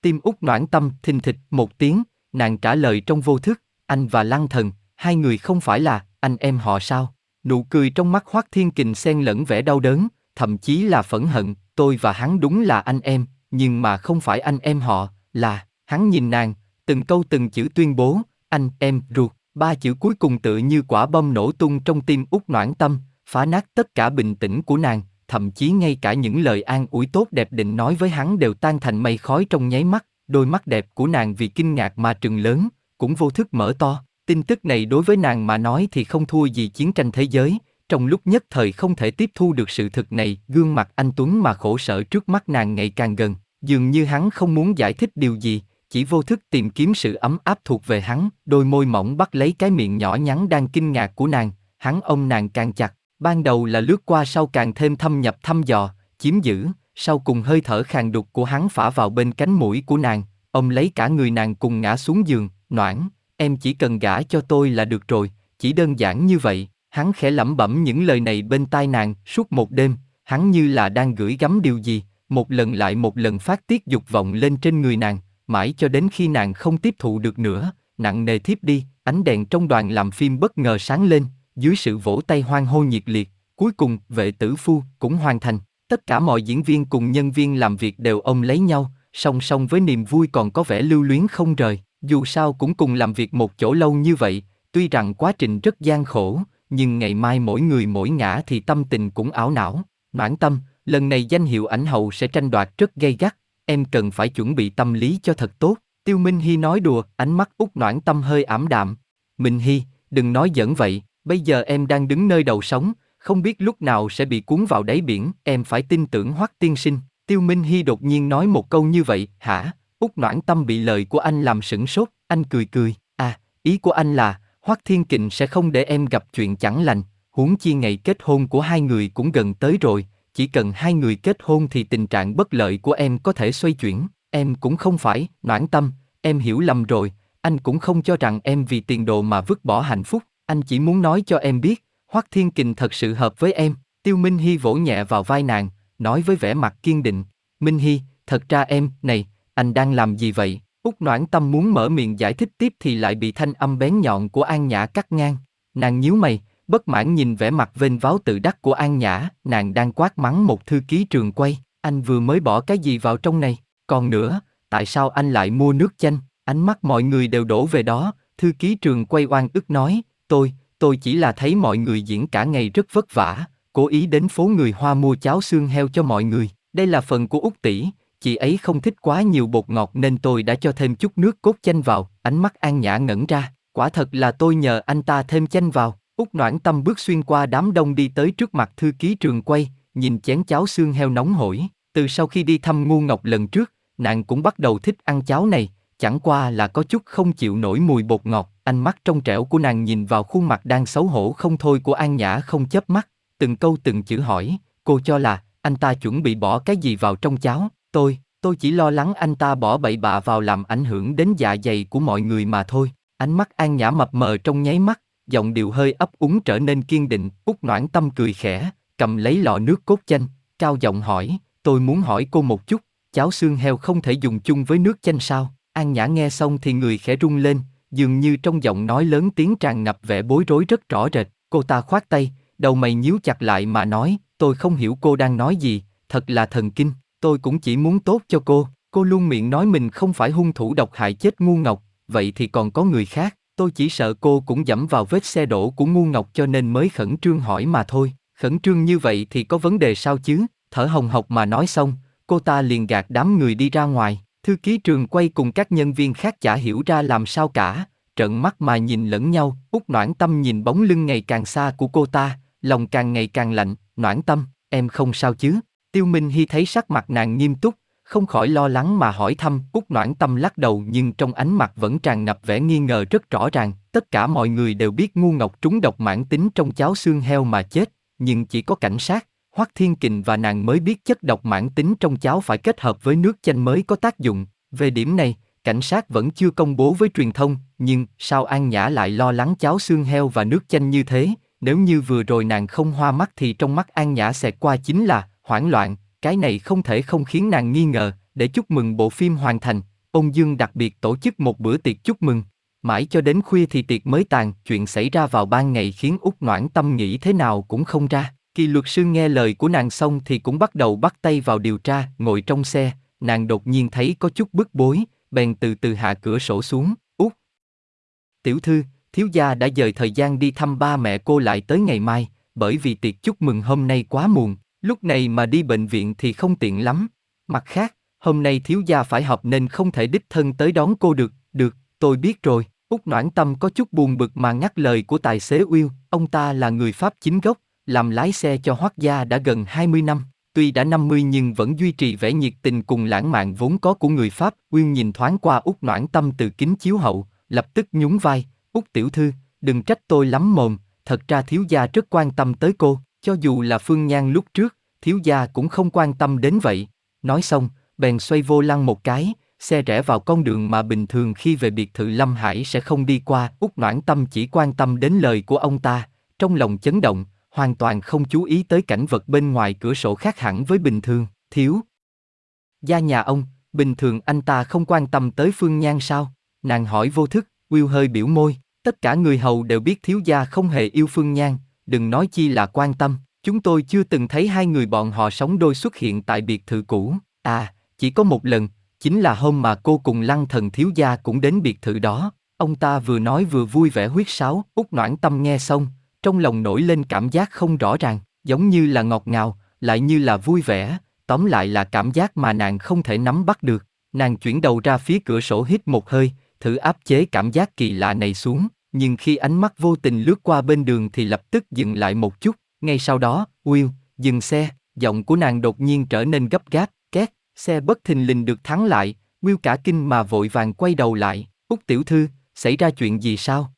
Tim út noãn tâm thình thịch một tiếng, nàng trả lời trong vô thức, anh và lăng thần, hai người không phải là anh em họ sao? Nụ cười trong mắt Hoắc Thiên Kình xen lẫn vẻ đau đớn, thậm chí là phẫn hận, tôi và hắn đúng là anh em, nhưng mà không phải anh em họ, là, hắn nhìn nàng, từng câu từng chữ tuyên bố, anh, em, ruột, ba chữ cuối cùng tựa như quả bom nổ tung trong tim út noãn tâm, phá nát tất cả bình tĩnh của nàng, thậm chí ngay cả những lời an ủi tốt đẹp định nói với hắn đều tan thành mây khói trong nháy mắt, đôi mắt đẹp của nàng vì kinh ngạc mà trừng lớn, cũng vô thức mở to. Tin tức này đối với nàng mà nói thì không thua gì chiến tranh thế giới, trong lúc nhất thời không thể tiếp thu được sự thực này, gương mặt anh Tuấn mà khổ sở trước mắt nàng ngày càng gần, dường như hắn không muốn giải thích điều gì, chỉ vô thức tìm kiếm sự ấm áp thuộc về hắn, đôi môi mỏng bắt lấy cái miệng nhỏ nhắn đang kinh ngạc của nàng, hắn ôm nàng càng chặt, ban đầu là lướt qua sau càng thêm thâm nhập thăm dò, chiếm giữ, sau cùng hơi thở khàn đục của hắn phả vào bên cánh mũi của nàng, ông lấy cả người nàng cùng ngã xuống giường, noãn, em chỉ cần gả cho tôi là được rồi, chỉ đơn giản như vậy, hắn khẽ lẩm bẩm những lời này bên tai nàng, suốt một đêm, hắn như là đang gửi gắm điều gì, một lần lại một lần phát tiết dục vọng lên trên người nàng, mãi cho đến khi nàng không tiếp thụ được nữa, nặng nề thiếp đi, ánh đèn trong đoàn làm phim bất ngờ sáng lên, dưới sự vỗ tay hoan hô nhiệt liệt, cuối cùng vệ tử phu cũng hoàn thành. Tất cả mọi diễn viên cùng nhân viên làm việc đều ôm lấy nhau, song song với niềm vui còn có vẻ lưu luyến không rời. Dù sao cũng cùng làm việc một chỗ lâu như vậy, tuy rằng quá trình rất gian khổ, nhưng ngày mai mỗi người mỗi ngã thì tâm tình cũng ảo não. Mãn tâm, lần này danh hiệu ảnh hậu sẽ tranh đoạt rất gay gắt, em cần phải chuẩn bị tâm lý cho thật tốt. Tiêu Minh Hy nói đùa, ánh mắt út noãn tâm hơi ảm đạm. Minh Hy, đừng nói giỡn vậy, bây giờ em đang đứng nơi đầu sóng, không biết lúc nào sẽ bị cuốn vào đáy biển, em phải tin tưởng Hoắc tiên sinh. Tiêu Minh Hy đột nhiên nói một câu như vậy, hả? Úc noãn tâm bị lời của anh làm sửng sốt, anh cười cười, à, ý của anh là, Hoắc Thiên Kình sẽ không để em gặp chuyện chẳng lành, huống chi ngày kết hôn của hai người cũng gần tới rồi, chỉ cần hai người kết hôn thì tình trạng bất lợi của em có thể xoay chuyển, em cũng không phải, noãn tâm, em hiểu lầm rồi, anh cũng không cho rằng em vì tiền đồ mà vứt bỏ hạnh phúc, anh chỉ muốn nói cho em biết, Hoắc Thiên Kình thật sự hợp với em. Tiêu Minh Hy vỗ nhẹ vào vai nàng, nói với vẻ mặt kiên định, Minh Hy, thật ra em, này, anh đang làm gì vậy? Úc Noãn Tâm muốn mở miệng giải thích tiếp thì lại bị thanh âm bén nhọn của An Nhã cắt ngang. Nàng nhíu mày, bất mãn nhìn vẻ mặt vênh váo tự đắc của An Nhã, nàng đang quát mắng một thư ký trường quay, anh vừa mới bỏ cái gì vào trong này, còn nữa, tại sao anh lại mua nước chanh? Ánh mắt mọi người đều đổ về đó, thư ký trường quay oan ức nói, tôi, tôi chỉ là thấy mọi người diễn cả ngày rất vất vả, cố ý đến phố người Hoa mua cháo xương heo cho mọi người. Đây là phần của Úc tỷ, chị ấy không thích quá nhiều bột ngọt nên tôi đã cho thêm chút nước cốt chanh vào, ánh mắt An Nhã ngẩn ra, quả thật là tôi nhờ anh ta thêm chanh vào. Úc Noãn Tâm bước xuyên qua đám đông đi tới trước mặt thư ký trường quay, nhìn chén cháo xương heo nóng hổi. Từ sau khi đi thăm Ngu Ngọc lần trước, nàng cũng bắt đầu thích ăn cháo này, chẳng qua là có chút không chịu nổi mùi bột ngọt. Ánh mắt trong trẻo của nàng nhìn vào khuôn mặt đang xấu hổ không thôi của An Nhã không chớp mắt, từng câu từng chữ hỏi, cô cho là anh ta chuẩn bị bỏ cái gì vào trong cháo. Tôi, tôi chỉ lo lắng anh ta bỏ bậy bạ vào làm ảnh hưởng đến dạ dày của mọi người mà thôi. Ánh mắt An Nhã mập mờ trong nháy mắt, giọng điệu hơi ấp úng trở nên kiên định, út noãn tâm cười khẽ, cầm lấy lọ nước cốt chanh, cao giọng hỏi, tôi muốn hỏi cô một chút, cháo xương heo không thể dùng chung với nước chanh sao? An Nhã nghe xong thì người khẽ rung lên, dường như trong giọng nói lớn tiếng tràn ngập vẻ bối rối rất rõ rệt. Cô ta khoát tay, đầu mày nhíu chặt lại mà nói, tôi không hiểu cô đang nói gì, thật là thần kinh tôi cũng chỉ muốn tốt cho cô. Cô luôn miệng nói mình không phải hung thủ độc hại chết ngu ngọc, vậy thì còn có người khác. Tôi chỉ sợ cô cũng dẫm vào vết xe đổ của ngu ngọc cho nên mới khẩn trương hỏi mà thôi. Khẩn trương như vậy thì có vấn đề sao chứ? Thở hồng hộc mà nói xong, cô ta liền gạt đám người đi ra ngoài. Thư ký trường quay cùng các nhân viên khác chả hiểu ra làm sao cả, trợn mắt mà nhìn lẫn nhau, út noãn tâm nhìn bóng lưng ngày càng xa của cô ta, lòng càng ngày càng lạnh, noãn tâm, em không sao chứ? Tiêu Minh Hy thấy sắc mặt nàng nghiêm túc, không khỏi lo lắng mà hỏi thăm, Cúc Noãn Tâm lắc đầu nhưng trong ánh mặt vẫn tràn ngập vẻ nghi ngờ rất rõ ràng, tất cả mọi người đều biết ngu ngọc trúng độc mãn tính trong cháo xương heo mà chết, nhưng chỉ có cảnh sát, Hoắc Thiên Kình và nàng mới biết chất độc mãn tính trong cháo phải kết hợp với nước chanh mới có tác dụng. Về điểm này, cảnh sát vẫn chưa công bố với truyền thông, nhưng sao An Nhã lại lo lắng cháo xương heo và nước chanh như thế? Nếu như vừa rồi nàng không hoa mắt thì trong mắt An Nhã sẽ qua chính là hoảng loạn, cái này không thể không khiến nàng nghi ngờ, để chúc mừng bộ phim hoàn thành, ông Dương đặc biệt tổ chức một bữa tiệc chúc mừng. Mãi cho đến khuya thì tiệc mới tàn, chuyện xảy ra vào ban ngày khiến Úc Noãn Tâm nghĩ thế nào cũng không ra. Kỳ luật sư nghe lời của nàng xong thì cũng bắt đầu bắt tay vào điều tra, ngồi trong xe, nàng đột nhiên thấy có chút bức bối, bèn từ từ hạ cửa sổ xuống, út. Tiểu thư, thiếu gia đã dời thời gian đi thăm ba mẹ cô lại tới ngày mai, bởi vì tiệc chúc mừng hôm nay quá muộn, lúc này mà đi bệnh viện thì không tiện lắm. Mặt khác, hôm nay thiếu gia phải họp nên không thể đích thân tới đón cô được, được, tôi biết rồi. Úc Noãn Tâm có chút buồn bực mà ngắt lời của tài xế Will, ông ta là người Pháp chính gốc, làm lái xe cho Hoắc gia đã gần 20 năm, tuy đã 50 nhưng vẫn duy trì vẻ nhiệt tình cùng lãng mạn vốn có của người Pháp. Uyên nhìn thoáng qua Úc Noãn Tâm từ kính chiếu hậu, lập tức nhún vai, Úc tiểu thư, đừng trách tôi lắm mồm, thật ra thiếu gia rất quan tâm tới cô, cho dù là Phương Nhan lúc trước, thiếu gia cũng không quan tâm đến vậy. Nói xong, bèn xoay vô lăng một cái, xe rẽ vào con đường mà bình thường khi về biệt thự Lâm Hải sẽ không đi qua. Úc Noãn Tâm chỉ quan tâm đến lời của ông ta, trong lòng chấn động, hoàn toàn không chú ý tới cảnh vật bên ngoài cửa sổ khác hẳn với bình thường. Thiếu gia nhà ông, bình thường anh ta không quan tâm tới Phương Nhan sao? Nàng hỏi vô thức, Will hơi biểu môi, tất cả người hầu đều biết thiếu gia không hề yêu Phương Nhan, đừng nói chi là quan tâm. Chúng tôi chưa từng thấy hai người bọn họ sống đôi xuất hiện tại biệt thự cũ. À, chỉ có một lần, chính là hôm mà cô cùng lăng thần thiếu gia cũng đến biệt thự đó. Ông ta vừa nói vừa vui vẻ huyết sáo, út noãn tâm nghe xong, trong lòng nổi lên cảm giác không rõ ràng, giống như là ngọt ngào, lại như là vui vẻ, tóm lại là cảm giác mà nàng không thể nắm bắt được. Nàng chuyển đầu ra phía cửa sổ hít một hơi, thử áp chế cảm giác kỳ lạ này xuống, nhưng khi ánh mắt vô tình lướt qua bên đường thì lập tức dừng lại một chút, ngay sau đó, Will, dừng xe, giọng của nàng đột nhiên trở nên gấp gáp, két, xe bất thình lình được thắng lại, Will cả kinh mà vội vàng quay đầu lại, Úc tiểu thư, xảy ra chuyện gì sao,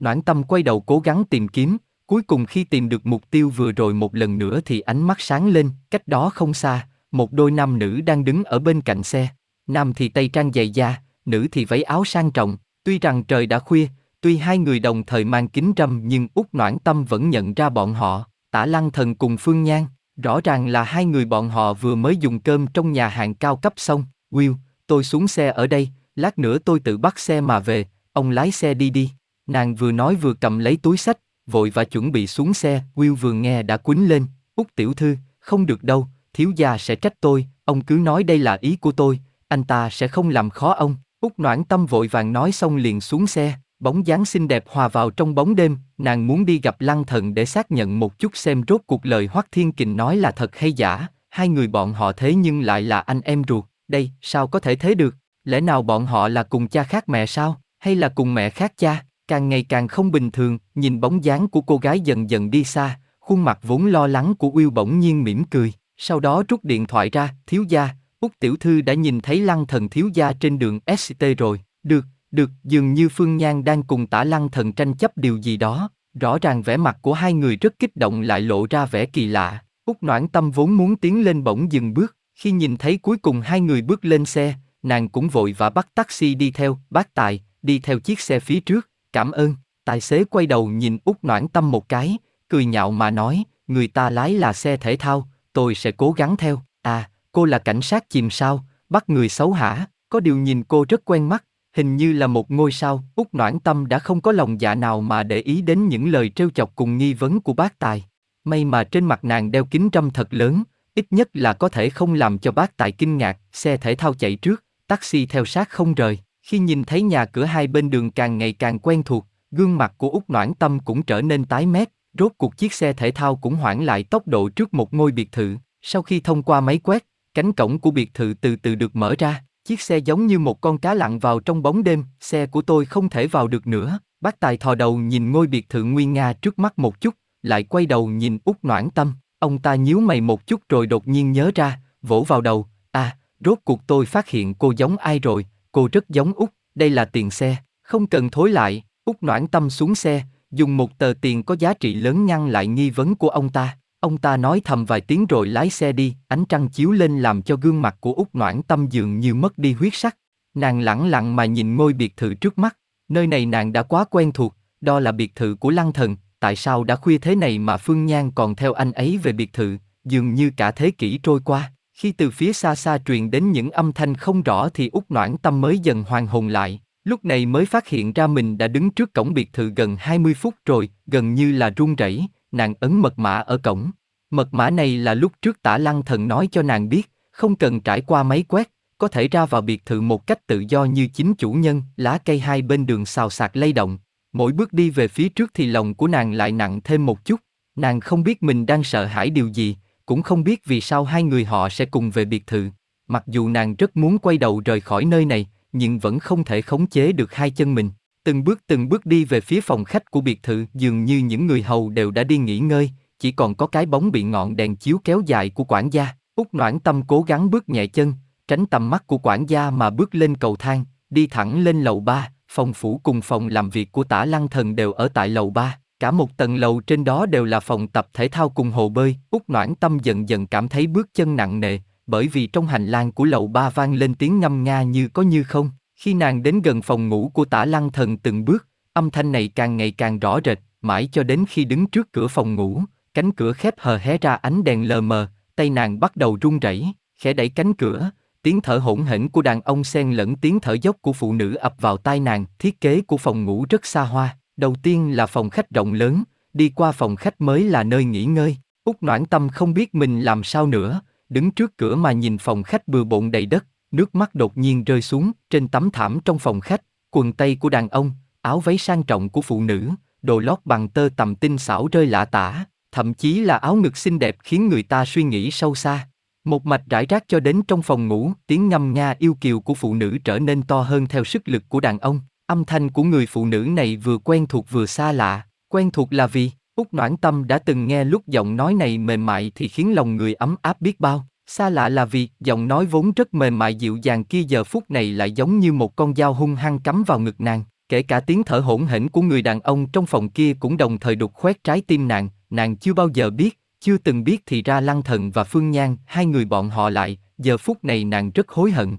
Noãn tâm quay đầu cố gắng tìm kiếm, cuối cùng khi tìm được mục tiêu vừa rồi một lần nữa thì ánh mắt sáng lên, cách đó không xa, một đôi nam nữ đang đứng ở bên cạnh xe, nam thì tây trang dày da, nữ thì váy áo sang trọng, tuy rằng trời đã khuya, tuy hai người đồng thời mang kính râm nhưng út noãn tâm vẫn nhận ra bọn họ, tả lăng thần cùng phương nhan, rõ ràng là hai người bọn họ vừa mới dùng cơm trong nhà hàng cao cấp xong, Will, tôi xuống xe ở đây, lát nữa tôi tự bắt xe mà về, ông lái xe đi đi. Nàng vừa nói vừa cầm lấy túi sách, vội và chuẩn bị xuống xe, Will vừa nghe đã quýnh lên, út tiểu thư, không được đâu, thiếu gia sẽ trách tôi, ông cứ nói đây là ý của tôi, anh ta sẽ không làm khó ông. Úc Noãn Tâm vội vàng nói xong liền xuống xe, bóng dáng xinh đẹp hòa vào trong bóng đêm, nàng muốn đi gặp Lăng Thần để xác nhận một chút xem rốt cuộc lời Hoắc Thiên Kình nói là thật hay giả, hai người bọn họ thế nhưng lại là anh em ruột, đây, sao có thể thế được, lẽ nào bọn họ là cùng cha khác mẹ sao, hay là cùng mẹ khác cha, càng ngày càng không bình thường, nhìn bóng dáng của cô gái dần dần đi xa, khuôn mặt vốn lo lắng của Will bỗng nhiên mỉm cười, sau đó rút điện thoại ra, thiếu gia, Úc Tiểu Thư đã nhìn thấy lăng thần thiếu gia trên đường ST rồi, được, được, dường như Phương Nhan đang cùng tả lăng thần tranh chấp điều gì đó, rõ ràng vẻ mặt của hai người rất kích động lại lộ ra vẻ kỳ lạ. Úc Noãn Tâm vốn muốn tiến lên bỗng dừng bước, khi nhìn thấy cuối cùng hai người bước lên xe, nàng cũng vội và bắt taxi đi theo, bác tài, đi theo chiếc xe phía trước, cảm ơn, tài xế quay đầu nhìn út Noãn Tâm một cái, cười nhạo mà nói, người ta lái là xe thể thao, tôi sẽ cố gắng theo, à, Cô là cảnh sát chìm sao, bắt người xấu hả, có điều nhìn cô rất quen mắt, hình như là một ngôi sao, út noãn tâm đã không có lòng dạ nào mà để ý đến những lời trêu chọc cùng nghi vấn của bác tài. May mà trên mặt nàng đeo kính râm thật lớn, ít nhất là có thể không làm cho bác tài kinh ngạc, xe thể thao chạy trước, taxi theo sát không rời. Khi nhìn thấy nhà cửa hai bên đường càng ngày càng quen thuộc, gương mặt của út Noãn Tâm cũng trở nên tái mét, rốt cuộc chiếc xe thể thao cũng hoãn lại tốc độ trước một ngôi biệt thự. Sau khi thông qua máy quét, Cánh cổng của biệt thự từ từ được mở ra, chiếc xe giống như một con cá lặn vào trong bóng đêm, xe của tôi không thể vào được nữa. Bác Tài thò đầu nhìn ngôi biệt thự nguy nga trước mắt một chút, lại quay đầu nhìn út noãn tâm. Ông ta nhíu mày một chút rồi đột nhiên nhớ ra, vỗ vào đầu, à, rốt cuộc tôi phát hiện cô giống ai rồi, cô rất giống út, đây là tiền xe, không cần thối lại, út noãn tâm xuống xe, dùng một tờ tiền có giá trị lớn ngăn lại nghi vấn của ông ta. Ông ta nói thầm vài tiếng rồi lái xe đi, ánh trăng chiếu lên làm cho gương mặt của Úc Noãn Tâm dường như mất đi huyết sắc. Nàng lẳng lặng mà nhìn ngôi biệt thự trước mắt, nơi này nàng đã quá quen thuộc, đó là biệt thự của Lăng Thần, tại sao đã khuya thế này mà Phương Nhan còn theo anh ấy về biệt thự, dường như cả thế kỷ trôi qua. Khi từ phía xa xa truyền đến những âm thanh không rõ thì Úc Noãn Tâm mới dần hoàn hồn lại, lúc này mới phát hiện ra mình đã đứng trước cổng biệt thự gần 20 phút rồi, gần như là run rẩy, nàng ấn mật mã ở cổng. Mật mã này là lúc trước tả lăng thần nói cho nàng biết, không cần trải qua máy quét, có thể ra vào biệt thự một cách tự do như chính chủ nhân, lá cây hai bên đường xào xạc lay động. Mỗi bước đi về phía trước thì lòng của nàng lại nặng thêm một chút. Nàng không biết mình đang sợ hãi điều gì, cũng không biết vì sao hai người họ sẽ cùng về biệt thự. Mặc dù nàng rất muốn quay đầu rời khỏi nơi này, nhưng vẫn không thể khống chế được hai chân mình. Từng bước từng bước đi về phía phòng khách của biệt thự dường như những người hầu đều đã đi nghỉ ngơi, chỉ còn có cái bóng bị ngọn đèn chiếu kéo dài của quản gia. Út noãn tâm cố gắng bước nhẹ chân, tránh tầm mắt của quản gia mà bước lên cầu thang, đi thẳng lên lầu ba. phòng phủ cùng phòng làm việc của tả lăng thần đều ở tại lầu ba cả một tầng lầu trên đó đều là phòng tập thể thao cùng hồ bơi. Út noãn tâm dần dần cảm thấy bước chân nặng nề, bởi vì trong hành lang của lầu ba vang lên tiếng ngâm nga như có như không. Khi nàng đến gần phòng ngủ của tả lăng thần từng bước, âm thanh này càng ngày càng rõ rệt, mãi cho đến khi đứng trước cửa phòng ngủ, cánh cửa khép hờ hé ra ánh đèn lờ mờ, tay nàng bắt đầu run rẩy, khẽ đẩy cánh cửa, tiếng thở hỗn hển của đàn ông xen lẫn tiếng thở dốc của phụ nữ ập vào tai nàng. Thiết kế của phòng ngủ rất xa hoa, đầu tiên là phòng khách rộng lớn, đi qua phòng khách mới là nơi nghỉ ngơi. Úc Noãn Tâm không biết mình làm sao nữa, đứng trước cửa mà nhìn phòng khách bừa bộn đầy đất, nước mắt đột nhiên rơi xuống trên tấm thảm trong phòng khách, quần tây của đàn ông, áo váy sang trọng của phụ nữ, đồ lót bằng tơ tầm tinh xảo rơi lạ tả, thậm chí là áo ngực xinh đẹp khiến người ta suy nghĩ sâu xa. Một mạch rải rác cho đến trong phòng ngủ, tiếng ngâm nga yêu kiều của phụ nữ trở nên to hơn theo sức lực của đàn ông. Âm thanh của người phụ nữ này vừa quen thuộc vừa xa lạ. Quen thuộc là vì, Úc Noãn Tâm đã từng nghe lúc giọng nói này mềm mại thì khiến lòng người ấm áp biết bao. Xa lạ là vì, giọng nói vốn rất mềm mại dịu dàng kia giờ phút này lại giống như một con dao hung hăng cắm vào ngực nàng. Kể cả tiếng thở hổn hển của người đàn ông trong phòng kia cũng đồng thời đục khoét trái tim nàng, nàng chưa bao giờ biết, chưa từng biết thì ra Lăng Thần và Phương Nhan, hai người bọn họ lại, giờ phút này nàng rất hối hận.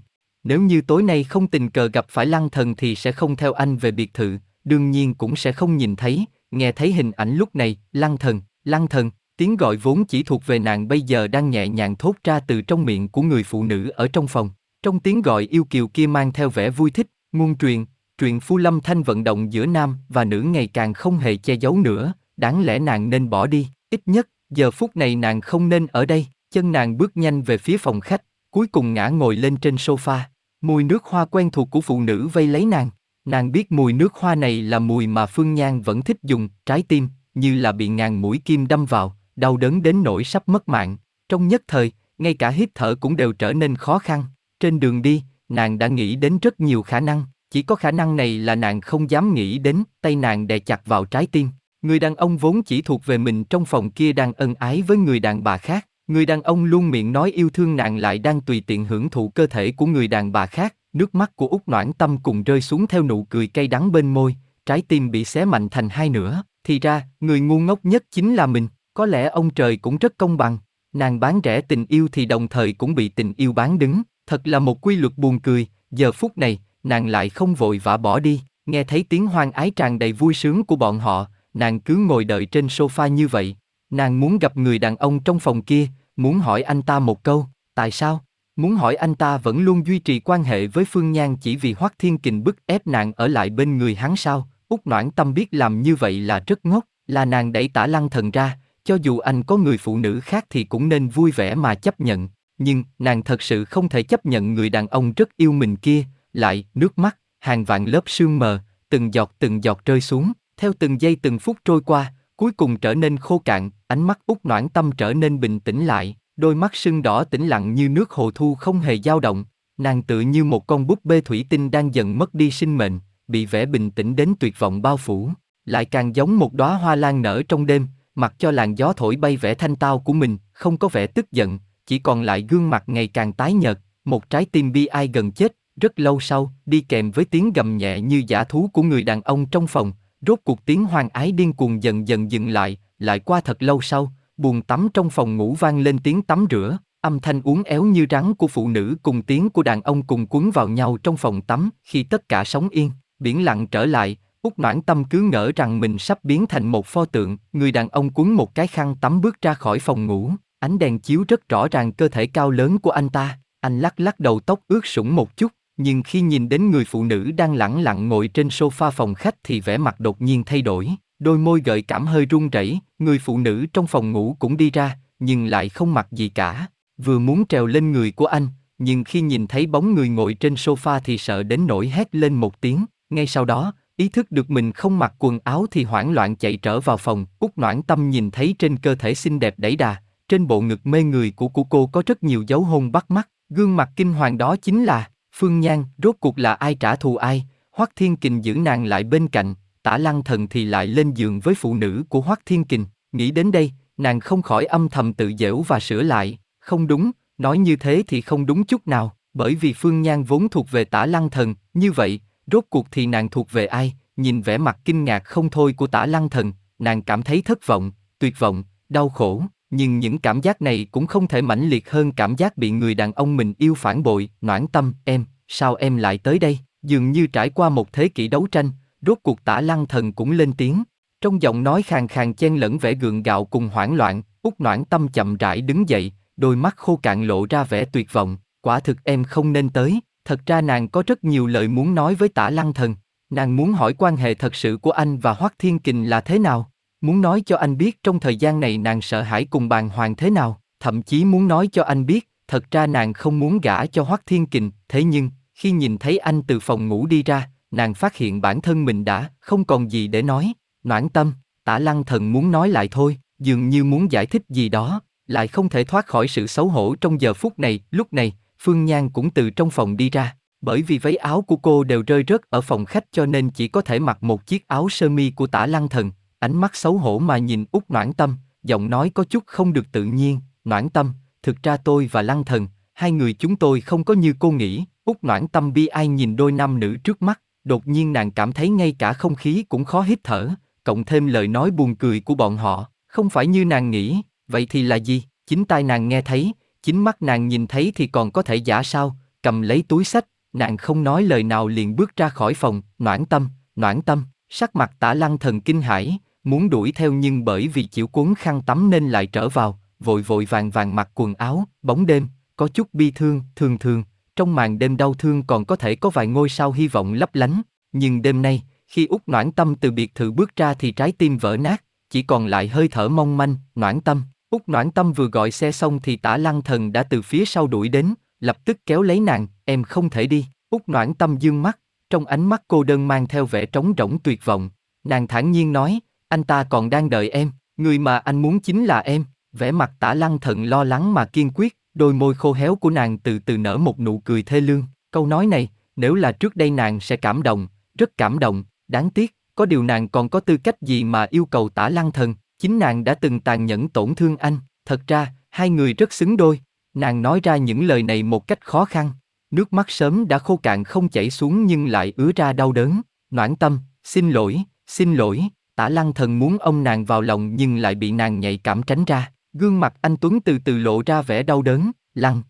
Nếu như tối nay không tình cờ gặp phải Lăng Thần thì sẽ không theo anh về biệt thự, đương nhiên cũng sẽ không nhìn thấy, nghe thấy hình ảnh lúc này, Lăng Thần, Lăng Thần, tiếng gọi vốn chỉ thuộc về nàng bây giờ đang nhẹ nhàng thốt ra từ trong miệng của người phụ nữ ở trong phòng. Trong tiếng gọi yêu kiều kia mang theo vẻ vui thích, ngôn truyền, truyền phu lâm thanh vận động giữa nam và nữ ngày càng không hề che giấu nữa, đáng lẽ nàng nên bỏ đi, ít nhất, giờ phút này nàng không nên ở đây, chân nàng bước nhanh về phía phòng khách, cuối cùng ngã ngồi lên trên sofa, mùi nước hoa quen thuộc của phụ nữ vây lấy nàng, nàng biết mùi nước hoa này là mùi mà Phương Nhan vẫn thích dùng, trái tim, như là bị ngàn mũi kim đâm vào, đau đớn đến nỗi sắp mất mạng, trong nhất thời, ngay cả hít thở cũng đều trở nên khó khăn, trên đường đi, nàng đã nghĩ đến rất nhiều khả năng, chỉ có khả năng này là nàng không dám nghĩ đến, tay nàng đè chặt vào trái tim, Người đàn ông vốn chỉ thuộc về mình trong phòng kia đang ân ái với người đàn bà khác. Người đàn ông luôn miệng nói yêu thương nàng lại đang tùy tiện hưởng thụ cơ thể của người đàn bà khác. Nước mắt của út noãn tâm cùng rơi xuống theo nụ cười cay đắng bên môi, trái tim bị xé mạnh thành hai nửa. Thì ra, người ngu ngốc nhất chính là mình. Có lẽ ông trời cũng rất công bằng. Nàng bán rẻ tình yêu thì đồng thời cũng bị tình yêu bán đứng. Thật là một quy luật buồn cười. Giờ phút này, nàng lại không vội vã bỏ đi. Nghe thấy tiếng hoang ái tràn đầy vui sướng của bọn họ, nàng cứ ngồi đợi trên sofa như vậy. Nàng muốn gặp người đàn ông trong phòng kia, muốn hỏi anh ta một câu, tại sao? Muốn hỏi anh ta vẫn luôn duy trì quan hệ với Phương Nhan chỉ vì Hoắc Thiên Kình bức ép nàng ở lại bên người hắn sao? Úc Noãn Tâm biết làm như vậy là rất ngốc, là nàng đẩy tả lăng thần ra, cho dù anh có người phụ nữ khác thì cũng nên vui vẻ mà chấp nhận. Nhưng, nàng thật sự không thể chấp nhận người đàn ông rất yêu mình kia, lại, nước mắt, hàng vạn lớp sương mờ, từng giọt từng giọt rơi xuống. Theo từng giây từng phút trôi qua, cuối cùng trở nên khô cạn, ánh mắt út noãn tâm trở nên bình tĩnh lại, đôi mắt sưng đỏ tĩnh lặng như nước hồ thu không hề dao động. Nàng tự như một con búp bê thủy tinh đang dần mất đi sinh mệnh, bị vẻ bình tĩnh đến tuyệt vọng bao phủ, lại càng giống một đóa hoa lan nở trong đêm, mặc cho làn gió thổi bay vẻ thanh tao của mình, không có vẻ tức giận, chỉ còn lại gương mặt ngày càng tái nhợt, một trái tim bi ai gần chết, rất lâu sau, đi kèm với tiếng gầm nhẹ như giả thú của người đàn ông trong phòng, Rốt cuộc tiếng hoang ái điên cuồng dần dần dừng lại, lại qua thật lâu sau, buồn tắm trong phòng ngủ vang lên tiếng tắm rửa, âm thanh uốn éo như rắn của phụ nữ cùng tiếng của đàn ông cùng cuốn vào nhau trong phòng tắm, khi tất cả sống yên, biển lặng trở lại, Úc Noãn Tâm cứ ngỡ rằng mình sắp biến thành một pho tượng, người đàn ông cuốn một cái khăn tắm bước ra khỏi phòng ngủ, ánh đèn chiếu rất rõ ràng cơ thể cao lớn của anh ta, anh lắc lắc đầu tóc ướt sũng một chút, nhưng khi nhìn đến người phụ nữ đang lẳng lặng ngồi trên sofa phòng khách thì vẻ mặt đột nhiên thay đổi, đôi môi gợi cảm hơi run rẩy, người phụ nữ trong phòng ngủ cũng đi ra, nhưng lại không mặc gì cả, vừa muốn trèo lên người của anh, nhưng khi nhìn thấy bóng người ngồi trên sofa thì sợ đến nỗi hét lên một tiếng, ngay sau đó, ý thức được mình không mặc quần áo thì hoảng loạn chạy trở vào phòng, cúc noãn tâm nhìn thấy trên cơ thể xinh đẹp đẩy đà, trên bộ ngực mê người của của cô có rất nhiều dấu hôn bắt mắt, gương mặt kinh hoàng đó chính là, Phương Nhan, rốt cuộc là ai trả thù ai, Hoắc Thiên Kình giữ nàng lại bên cạnh, tả lăng thần thì lại lên giường với phụ nữ của Hoắc Thiên Kình, nghĩ đến đây, nàng không khỏi âm thầm tự dễu và sửa lại, không đúng, nói như thế thì không đúng chút nào, bởi vì Phương Nhan vốn thuộc về tả lăng thần, như vậy, rốt cuộc thì nàng thuộc về ai, nhìn vẻ mặt kinh ngạc không thôi của tả lăng thần, nàng cảm thấy thất vọng, tuyệt vọng, đau khổ, nhưng những cảm giác này cũng không thể mãnh liệt hơn cảm giác bị người đàn ông mình yêu phản bội, noãn tâm, em, sao em lại tới đây, dường như trải qua một thế kỷ đấu tranh, rốt cuộc tả lăng thần cũng lên tiếng, trong giọng nói khàn khàn chen lẫn vẻ gượng gạo cùng hoảng loạn, út noãn tâm chậm rãi đứng dậy, đôi mắt khô cạn lộ ra vẻ tuyệt vọng, quả thực em không nên tới, thật ra nàng có rất nhiều lời muốn nói với tả lăng thần, nàng muốn hỏi quan hệ thật sự của anh và Hoắc Thiên Kình là thế nào, muốn nói cho anh biết trong thời gian này nàng sợ hãi cùng bàn hoàng thế nào, thậm chí muốn nói cho anh biết, thật ra nàng không muốn gả cho Hoắc Thiên Kình, thế nhưng, khi nhìn thấy anh từ phòng ngủ đi ra, nàng phát hiện bản thân mình đã không còn gì để nói, noãn tâm, tả lăng thần muốn nói lại thôi, dường như muốn giải thích gì đó, lại không thể thoát khỏi sự xấu hổ trong giờ phút này, lúc này, Phương Nhan cũng từ trong phòng đi ra, bởi vì váy áo của cô đều rơi rớt ở phòng khách cho nên chỉ có thể mặc một chiếc áo sơ mi của tả lăng thần, ánh mắt xấu hổ mà nhìn út noãn tâm, giọng nói có chút không được tự nhiên, noãn tâm, thực ra tôi và lăng thần, hai người chúng tôi không có như cô nghĩ, út noãn tâm bi ai nhìn đôi nam nữ trước mắt, đột nhiên nàng cảm thấy ngay cả không khí cũng khó hít thở, cộng thêm lời nói buồn cười của bọn họ, không phải như nàng nghĩ, vậy thì là gì? Chính tai nàng nghe thấy, chính mắt nàng nhìn thấy thì còn có thể giả sao, cầm lấy túi sách, nàng không nói lời nào liền bước ra khỏi phòng, noãn tâm, noãn tâm, sắc mặt tả lăng thần kinh hãi, muốn đuổi theo nhưng bởi vì chịu cuốn khăn tắm nên lại trở vào, vội vội vàng vàng mặc quần áo, bóng đêm, có chút bi thương, thường thường, trong màn đêm đau thương còn có thể có vài ngôi sao hy vọng lấp lánh, nhưng đêm nay, khi út noãn tâm từ biệt thự bước ra thì trái tim vỡ nát, chỉ còn lại hơi thở mong manh, noãn tâm. Út noãn tâm vừa gọi xe xong thì tả lăng thần đã từ phía sau đuổi đến, lập tức kéo lấy nàng, em không thể đi. Út noãn tâm dương mắt, trong ánh mắt cô đơn mang theo vẻ trống rỗng tuyệt vọng. Nàng thản nhiên nói, anh ta còn đang đợi em, người mà anh muốn chính là em. Vẻ mặt tả lăng thần lo lắng mà kiên quyết, đôi môi khô héo của nàng từ từ nở một nụ cười thê lương. Câu nói này, nếu là trước đây nàng sẽ cảm động, rất cảm động, đáng tiếc, có điều nàng còn có tư cách gì mà yêu cầu tả lăng thần, chính nàng đã từng tàn nhẫn tổn thương anh, thật ra, hai người rất xứng đôi. Nàng nói ra những lời này một cách khó khăn, nước mắt sớm đã khô cạn không chảy xuống nhưng lại ứa ra đau đớn, noãn tâm, xin lỗi, xin lỗi, tả lăng thần muốn ông nàng vào lòng nhưng lại bị nàng nhạy cảm tránh ra, gương mặt anh Tuấn từ từ lộ ra vẻ đau đớn, lăng.